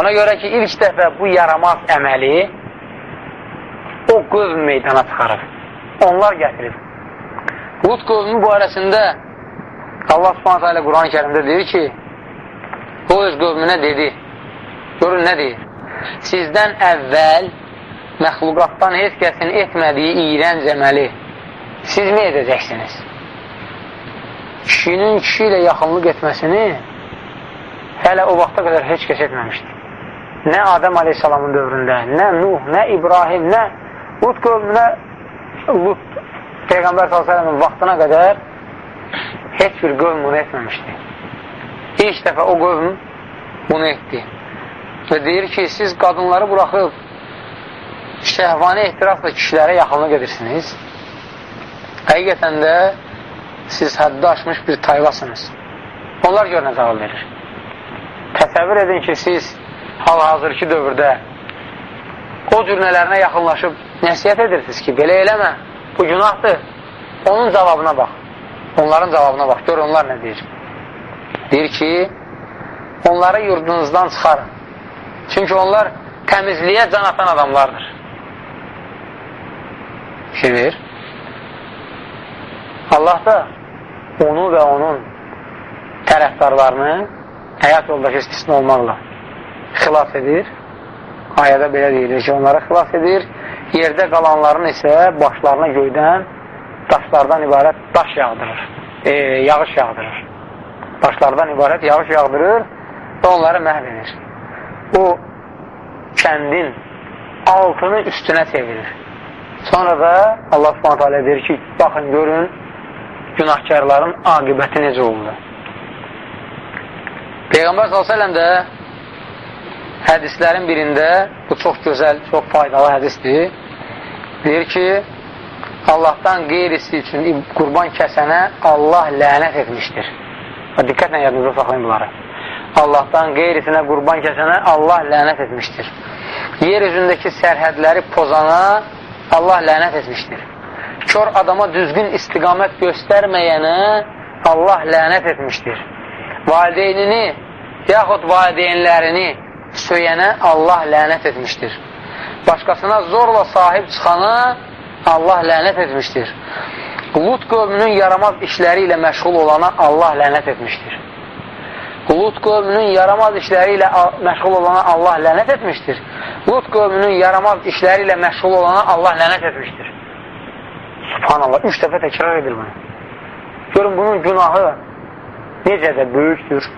Ona görə ki, ilk dəfə bu yaramaz əməli qövm meydana çıxarır. Onlar gətirib. Lut qövmü barəsində Allah subhanətə alə Quran-ı kərimdə deyir ki, o öz qövmünə dedi, görün nə deyir? Sizdən əvvəl məxluqatdan heç kəsin etmədiyi iyrənc əməli siz mi edəcəksiniz? Kişinin kişi ilə yaxınlıq etməsini hələ o vaxta qədər heç kəs etməmişdir. Nə Adəm aleyhissalamın dövründə, nə Nuh, nə İbrahim, nə Lut qövmünə Lut Peyğəmbər s.ə.v-in vaxtına qədər heç bir qövm bunu etməmişdi. İlk dəfə o qövm bunu etdi. Və deyir ki, siz qadınları buraxıb şəhvani ehtirafla kişilərə yaxınlıq edirsiniz. Həqiqətən də siz həddi aşmış bir tayvasınız. Onlar gör nə cavab verir. Təsəvvür edin ki, siz hal-hazırki dövrdə o cürnələrinə yaxınlaşıb nəsiyyət edirsiniz ki, belə eləmə, bu günahdır. Onun cavabına bax. Onların cavabına bax. Gör onlar nə deyir. Deyir ki, onları yurdunuzdan çıxarın. Çünki onlar təmizliyə can atan adamlardır. Fikir verir. Allah da onu və onun tərəfdarlarını həyat yoldaşı istisna olmaqla xilas edir. Ayədə belə deyilir ki, onları xilas edir. Yerdə qalanların isə başlarına göydən daşlardan ibarət daş yağdırır, e, yağış yağdırır. Daşlardan ibarət yağış yağdırır və onları məhv edir. O kəndin altını üstünə çevirir. Sonra da Allah subhanət hələ deyir ki, baxın, görün, günahkarların aqibəti necə oldu. Peyğəmbər s.ə.v də hədislərin birində, bu çox gözəl, çox faydalı hədisdir, deyir ki, Allahdan qeyrisi üçün qurban kəsənə Allah lənət etmişdir. Diqqətlə yadınızda saxlayın bunları. Allahdan qeyrisinə qurban kəsənə Allah lənət etmişdir. Yer üzündəki sərhədləri pozana Allah lənət etmişdir. Kör adama düzgün istiqamət göstərməyənə Allah lənət etmişdir. Valideynini yaxud valideynlərini söyənə Allah lənət etmişdir. Başqasına zorla sahib çıxana Allah lənət etmişdir. Lut qövmünün yaramaz işləri ilə məşğul olana Allah lənət etmişdir. Lut qövmünün yaramaz işləri ilə məşğul olana Allah lənət etmişdir. Lut qövmünün yaramaz işləri ilə məşğul olana Allah lənət etmişdir. Subhanallah, üç dəfə təkrar edir bunu. Görün, bunun günahı necə də böyükdür.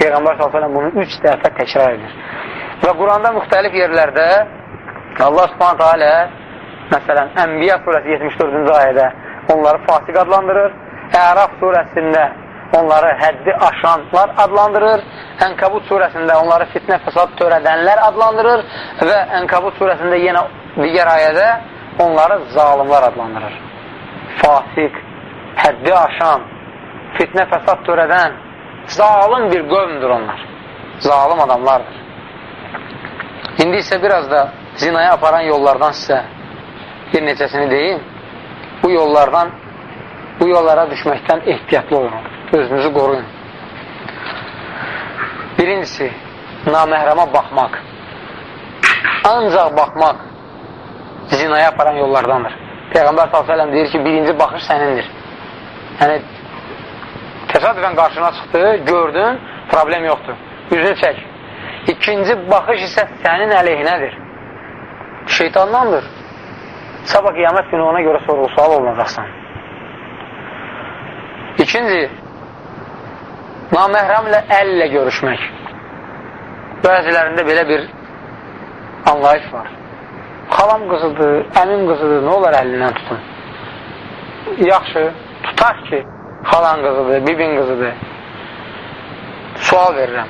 Peyğəmbər s.ə.v bunu üç dəfə təkrar edir. Və Quranda müxtəlif yerlərdə Allah subhanətə alə məsələn, Ənbiya surəsi 74-cü ayədə onları fasiq adlandırır. Əraf surəsində onları həddi aşanlar adlandırır. Ənkabut surəsində onları fitnə fəsad törədənlər adlandırır və Ənkabut surəsində yenə digər ayədə onları zalimlar adlandırır. Fasiq, həddi aşan, fitnə fəsad törədən zalim bir qövmdür onlar. Zalim adamlardır. İndi isə biraz da zinaya aparan yollardan sizə bir neçəsini deyim. Bu yollardan, bu yollara düşməkdən ehtiyatlı olun. Özünüzü qoruyun. Birincisi, naməhrəmə baxmaq. Ancaq baxmaq zinaya aparan yollardandır. Peyğəmbər s.ə.v deyir ki, birinci baxış sənindir. Yəni, təsadüfən qarşına çıxdı, gördün, problem yoxdur. Üzünü çək. İkinci baxış isə sənin əleyhinədir. Şeytandandır. Sabah qiyamət günü ona görə sorğu-sual olunacaqsan. İkinci, naməhrəmlə əllə görüşmək. Bəzilərində belə bir anlayış var. Xalam qızıdır, əmim qızıdır, nə olar əlindən tutun? Yaxşı, tutar ki, xalan qızıdır, bibin qızıdır. Sual verirəm.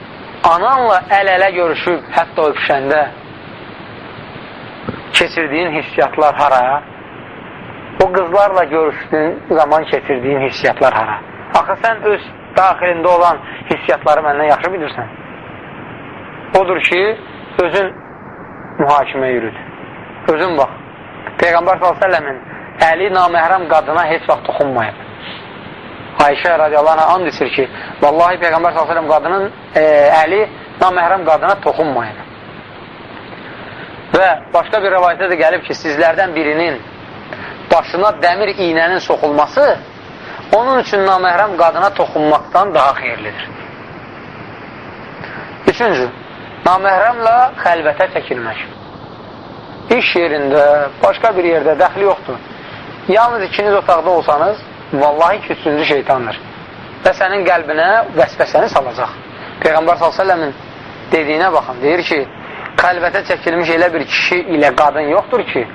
Ananla əl-ələ görüşüb, hətta öpüşəndə keçirdiyin hissiyatlar hara? O qızlarla görüşdüyün zaman keçirdiyin hissiyatlar hara? Axı sən öz daxilində olan hissiyatları məndən yaxşı bilirsən. Odur ki, özün mühakimə yürüdü. Özün bax. Peyğəmbər s.ə.v-in əli naməhrəm qadına heç vaxt toxunmayıb. Ayşə radiyallahu anh and içir ki, vallahi Peyğəmbər s.ə.v qadının e, əli naməhrəm qadına toxunmayıb. Və başqa bir rəvayətdə də gəlib ki, sizlərdən birinin başına dəmir iynənin soxulması onun üçün naməhrəm qadına toxunmaqdan daha xeyirlidir. Üçüncü, naməhrəmlə xəlvətə çəkilmək. İş yerində, başqa bir yerdə dəxli yoxdur. Yalnız ikiniz otaqda olsanız, vallahi ki, üçüncü şeytandır. Və sənin qəlbinə vəsvəsəni salacaq. Peyğəmbər s.ə.v-in dediyinə baxın, deyir ki, xəlvətə çəkilmiş elə bir kişi ilə qadın yoxdur ki,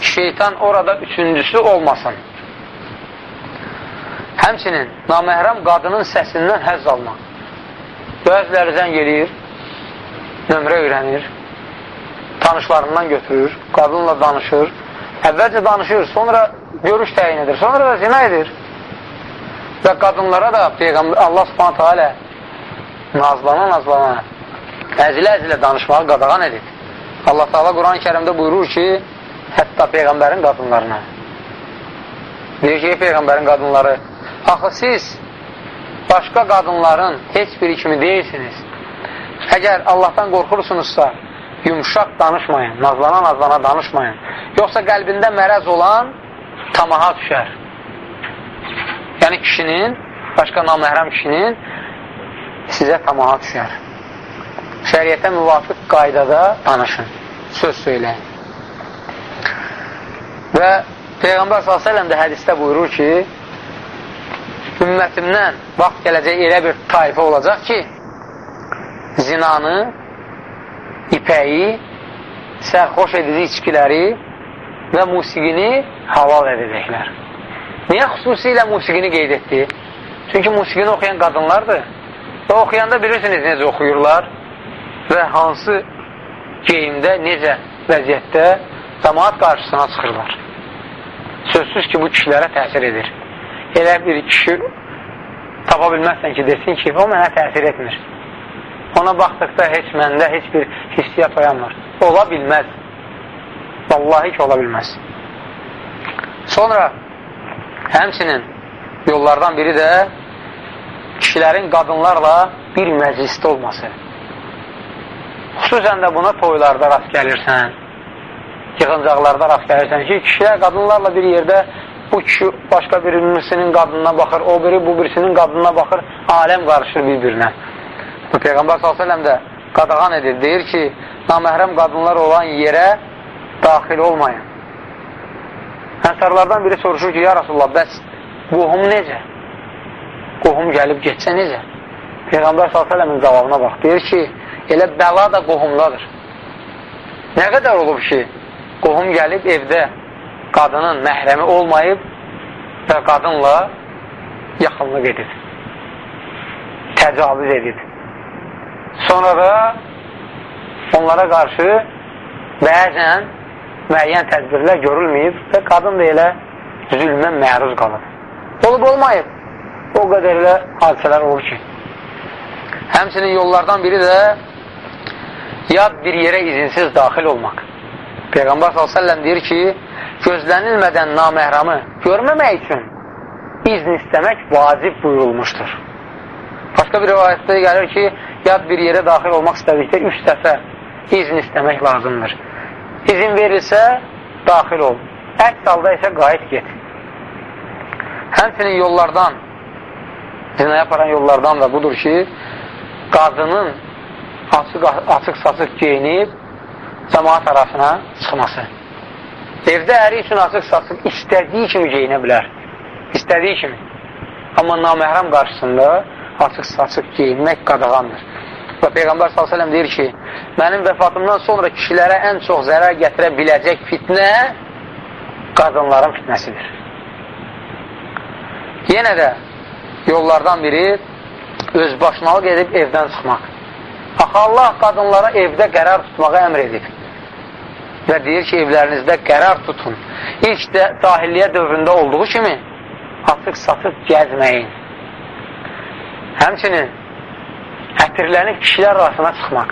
şeytan orada üçüncüsü olmasın. Həmçinin naməhrəm qadının səsindən həzz almaq. Bəziləri zəng eləyir, nömrə öyrənir, tanışlarından götürür, qadınla danışır, əvvəlcə danışır, sonra görüş təyin edir, sonra da zina edir. Və qadınlara da Peyğəmbər Allah subhanətə alə nazlana-nazlana, əzilə-əzilə danışmağı qadağan edir. Allah Teala Quran-ı kərimdə buyurur ki, hətta Peyğəmbərin qadınlarına deyir ki, Peyğəmbərin qadınları axı siz başqa qadınların heç biri kimi deyilsiniz. Əgər Allahdan qorxursunuzsa, yumuşaq danışmayın, nazlana-nazlana danışmayın. Yoxsa qəlbində mərəz olan tamaha düşər. Yəni kişinin, başqa naməhrəm kişinin sizə tamaha düşər. Şəriətə müvafiq qaydada danışın, söz söyləyin. Və Peyğəmbər s.ə.v də hədistə buyurur ki, ümmətimdən vaxt gələcək elə bir tayfə olacaq ki, zinanı, ipəyi, sərxoş edici içkiləri və musiqini halal edəcəklər. Niyə xüsusilə musiqini qeyd etdi? Çünki musiqini oxuyan qadınlardır. Və oxuyanda bilirsiniz necə oxuyurlar və hansı geyimdə, necə vəziyyətdə cəmaat qarşısına çıxırlar. Sözsüz ki, bu kişilərə təsir edir. Elə bir kişi tapa bilməzsən ki, desin ki, o mənə təsir etmir. Ona baxdıqda heç məndə heç bir hissiyyat oyanmır. Ola bilməz. Vallahi ki, ola bilməz. Sonra həmçinin yollardan biri də kişilərin qadınlarla bir məclisdə olması. Xüsusən də buna toylarda rast gəlirsən, yığıncaqlarda rast gəlirsən ki, kişilər qadınlarla bir yerdə bu kişi başqa birisinin qadınına baxır, o biri bu birisinin qadınına baxır, aləm qarışır bir-birinə. Bu Peyğəmbər s.ə.v də qadağan edir, deyir ki, naməhrəm qadınlar olan yerə daxil olmayın. Ənsarlardan biri soruşur ki, ya Rasulullah, bəs qohum necə? Qohum gəlib getsə necə? Peyğəmbər s.ə.v-in cavabına bax, deyir ki, elə bəla da qohumdadır. Nə qədər olub ki, qohum gəlib evdə qadının məhrəmi olmayıb və qadınla yaxınlıq edib. Təcavüz edib. Sonra da onlara qarşı bəzən müəyyən tədbirlər görülməyib və qadın da elə zülmə məruz qalıb. Olub olmayıb. O qədər elə hadisələr olur ki. Həmçinin yollardan biri də yad bir yerə izinsiz daxil olmaq. Peyğəmbər s.ə.v deyir ki, gözlənilmədən naməhramı görməmək üçün izn istəmək vacib buyurulmuşdur. Başqa bir rivayətdə gəlir ki, yad bir yerə daxil olmaq istədikdə üç dəfə izn istəmək lazımdır. İzin verilsə, daxil ol. Əks halda isə qayıt get. Həmçinin yollardan, zinaya aparan yollardan da budur ki, qadının açıq-saçıq geyinib cəmaat arasına çıxması. Evdə əri üçün açıq-saçıq istədiyi kimi geyinə bilər. İstədiyi kimi. Amma naməhrəm qarşısında açıq-saçıq geyinmək qadağandır. Və Peyğəmbər s.ə.v deyir ki, mənim vəfatımdan sonra kişilərə ən çox zərər gətirə biləcək fitnə qadınların fitnəsidir. Yenə də yollardan biri özbaşınalıq edib evdən çıxmaq. Axı Allah qadınlara evdə qərar tutmağa əmr edib. Və deyir ki, evlərinizdə qərar tutun. İlk də dahiliyyə dövründə olduğu kimi açıq-saçıq gəzməyin. Həmçinin ətirlənib kişilər arasına çıxmaq.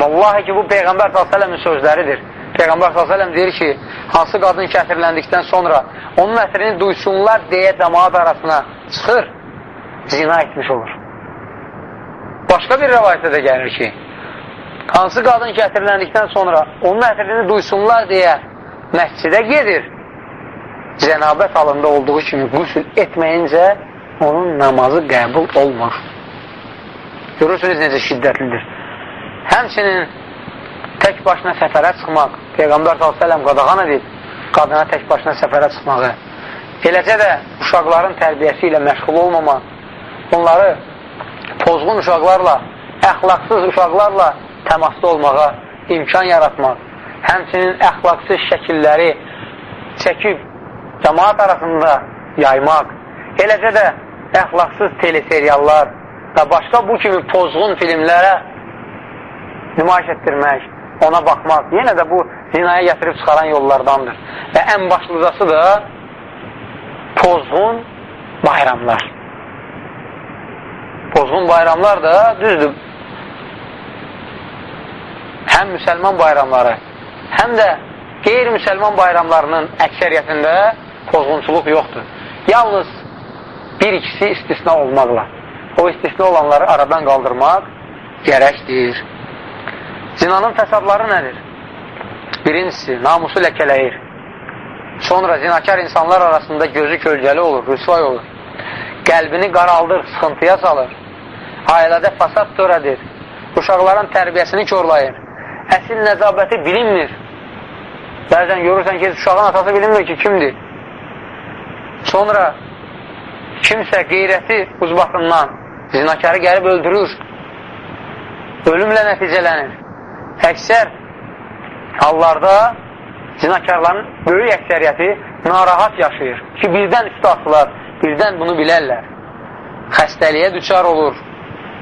Vallahi ki, bu Peyğəmbər s.ə.v-in sözləridir. Peyğəmbər s.ə.v deyir ki, hansı qadın ki, ətirləndikdən sonra onun ətrini duysunlar deyə cəmaat arasına çıxır, zina etmiş olur. Başqa bir rəvayətdə də gəlir ki, hansı qadın ki, ətirləndikdən sonra onun ətrini duysunlar deyə məscidə gedir, cənabət halında olduğu kimi qüsül etməyincə onun namazı qəbul olmur. Görürsünüz necə şiddətlidir. Həmçinin tək başına səfərə çıxmaq, Peyğəmbər s.ə.v qadağan edib, qadına tək başına səfərə çıxmağı, eləcə də uşaqların tərbiyəsi ilə məşğul olmamaq, onları pozğun uşaqlarla, əxlaqsız uşaqlarla təmasda olmağa imkan yaratmaq həmçinin əxlaqsız şəkilləri çəkib cəmaat arasında yaymaq, eləcə də əxlaqsız teleseriallar və başqa bu kimi pozğun filmlərə nümayiş etdirmək, ona baxmaq, yenə də bu zinaya gətirib çıxaran yollardandır. Və ən başlıcası da pozğun bayramlar. Pozğun bayramlar da düzdür. Həm müsəlman bayramları, həm də qeyri-müsəlman bayramlarının əksəriyyətində pozğunçuluq yoxdur. Yalnız bir ikisi istisna olmaqla. O istisna olanları aradan qaldırmaq gərəkdir. Zinanın fəsadları nədir? Birincisi, namusu ləkələyir. Sonra zinakar insanlar arasında gözü kölgəli olur, rüsvay olur. Qəlbini qaraldır, sıxıntıya salır. Ailədə fasad törədir. Uşaqların tərbiyəsini körlayır. Əsil nəzabəti bilinmir. Bəzən görürsən ki, uşağın atası bilinmir ki, kimdir. Sonra kimsə qeyrəti uzbatından zinakarı gəlib öldürür. Ölümlə nəticələnir. Əksər hallarda zinakarların böyük əksəriyyəti narahat yaşayır ki, birdən üstadsılar, birdən bunu bilərlər. Xəstəliyə düçar olur,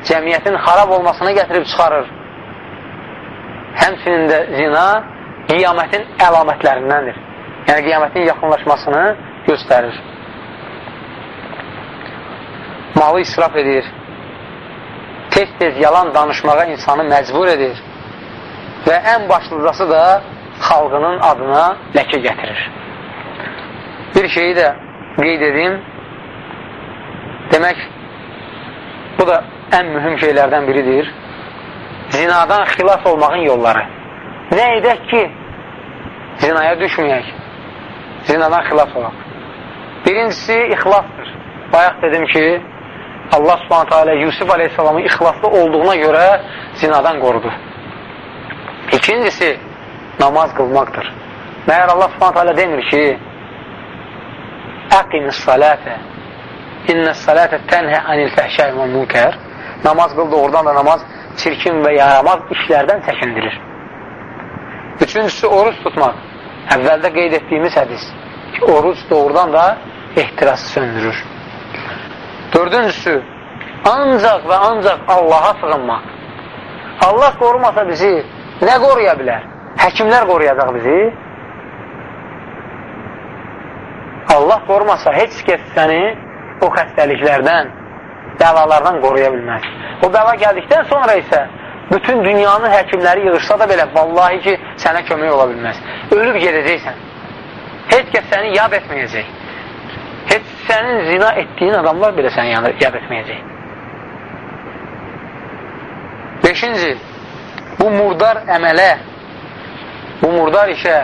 cəmiyyətin xarab olmasını gətirib çıxarır. Həmçinin də zina qiyamətin əlamətlərindəndir. Yəni, qiyamətin yaxınlaşmasını göstərir. Malı israf edir. Tez-tez yalan danışmağa insanı məcbur edir. Və ən başlıcası da xalqının adına ləkə gətirir. Bir şeyi də qeyd edim. Demək, bu da ən mühüm şeylərdən biridir. Zinadan xilas olmağın yolları. Nə edək ki, zinaya düşməyək, zinadan xilas olaq. Birincisi, ixlasdır. Bayaq dedim ki, Allah subhanətə alə Yusuf aleyhissalamın ixlaslı olduğuna görə zinadan qorudu. İkincisi, namaz qılmaqdır. Məyər Allah subhanətə alə demir ki, Əqimis salətə İnnəs salətə tənhə anil fəhşəy və münkər Namaz qıldı, oradan da namaz çirkin və yaramaz işlərdən çəkindirir. Üçüncüsü, oruç tutmaq. Əvvəldə qeyd etdiyimiz hədis ki, oruc doğrudan da ehtirası söndürür. Dördüncüsü, ancaq və ancaq Allaha sığınmaq. Allah qorumasa bizi nə qoruya bilər? Həkimlər qoruyacaq bizi. Allah qorumasa heç kəs səni o xəstəliklərdən, bəlalardan qoruya bilməz. O bəla gəldikdən sonra isə bütün dünyanın həkimləri yığışsa da belə, vallahi ki, sənə kömək ola bilməz. Ölüb gedəcəksən. Heç kəs səni yad etməyəcək. Sənin zina etdiyin adamlar belə səni yad etməyəcək. Beşinci, bu murdar əmələ, bu murdar işə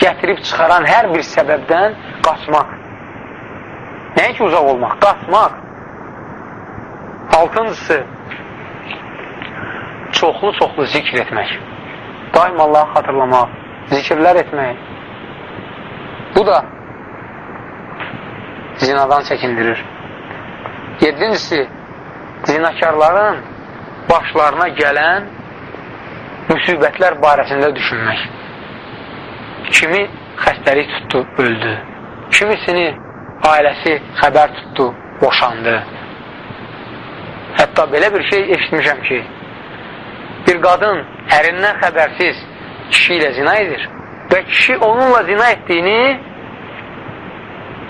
gətirib çıxaran hər bir səbəbdən qaçmaq. Nəyə ki, uzaq olmaq? Qaçmaq. Altıncısı, çoxlu-çoxlu zikr etmək. Daim Allahı xatırlamaq, zikirlər etmək. Bu da zinadan çəkindirir. Yedincisi, zinakarların başlarına gələn müsibətlər barəsində düşünmək. Kimi xəstəlik tutdu, öldü. Kimisini ailəsi xəbər tutdu, boşandı. Hətta belə bir şey eşitmişəm ki, bir qadın ərindən xəbərsiz kişi ilə zina edir və kişi onunla zina etdiyini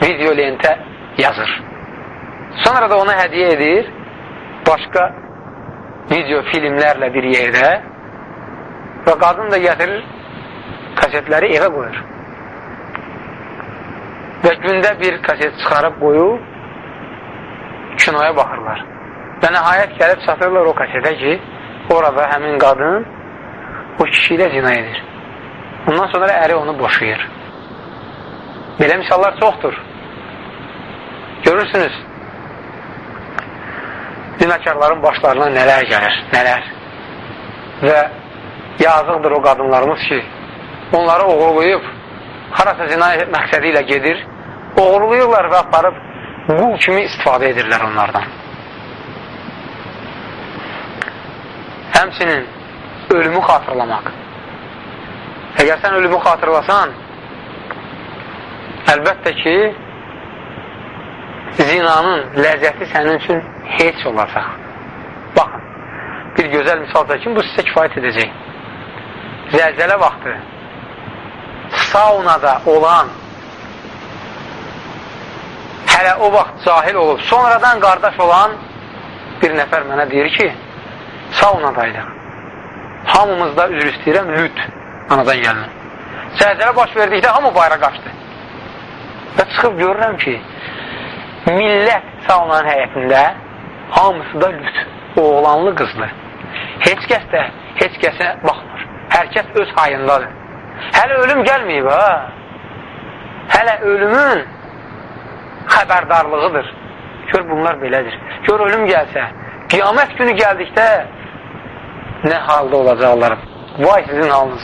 video lentə yazır. Sonra da ona hədiyə edir, başqa video filmlərlə bir yerdə və qadın da gətirir, kasetləri evə qoyur. Və gündə bir kaset çıxarıb qoyub, kinoya baxırlar. Və nəhayət gəlib çatırlar o kasetə ki, orada həmin qadın o kişi ilə zina edir. Ondan sonra əri onu boşayır. Belə misallar çoxdur. Görürsünüz, zinakarların başlarına nələr gəlir, nələr. Və yazıqdır o qadınlarımız ki, onları oğurlayıb, harasa zina məqsədi ilə gedir, oğurlayırlar və aparıb qul kimi istifadə edirlər onlardan. Həmçinin ölümü xatırlamaq. Əgər sən ölümü xatırlasan, əlbəttə ki, zinanın ləzzəti sənin üçün heç olacaq. Baxın, bir gözəl misal çəkin, bu sizə kifayət edəcək. Zəlzələ vaxtı saunada olan hələ o vaxt cahil olub, sonradan qardaş olan bir nəfər mənə deyir ki, saunadaydıq. Hamımızda üzr istəyirəm, lüt anadan gəlmə. Zəlzələ baş verdikdə hamı bayra qaçdı. Və çıxıb görürəm ki, millət saunanın həyətində hamısı da lüt, oğlanlı qızlı. Heç kəs də heç kəsə baxmır. Hər kəs öz hayındadır. Hələ ölüm gəlməyib, ha? Hələ ölümün xəbərdarlığıdır. Gör, bunlar belədir. Gör, ölüm gəlsə, qiyamət günü gəldikdə nə halda olacaqlar? Vay sizin halınıza.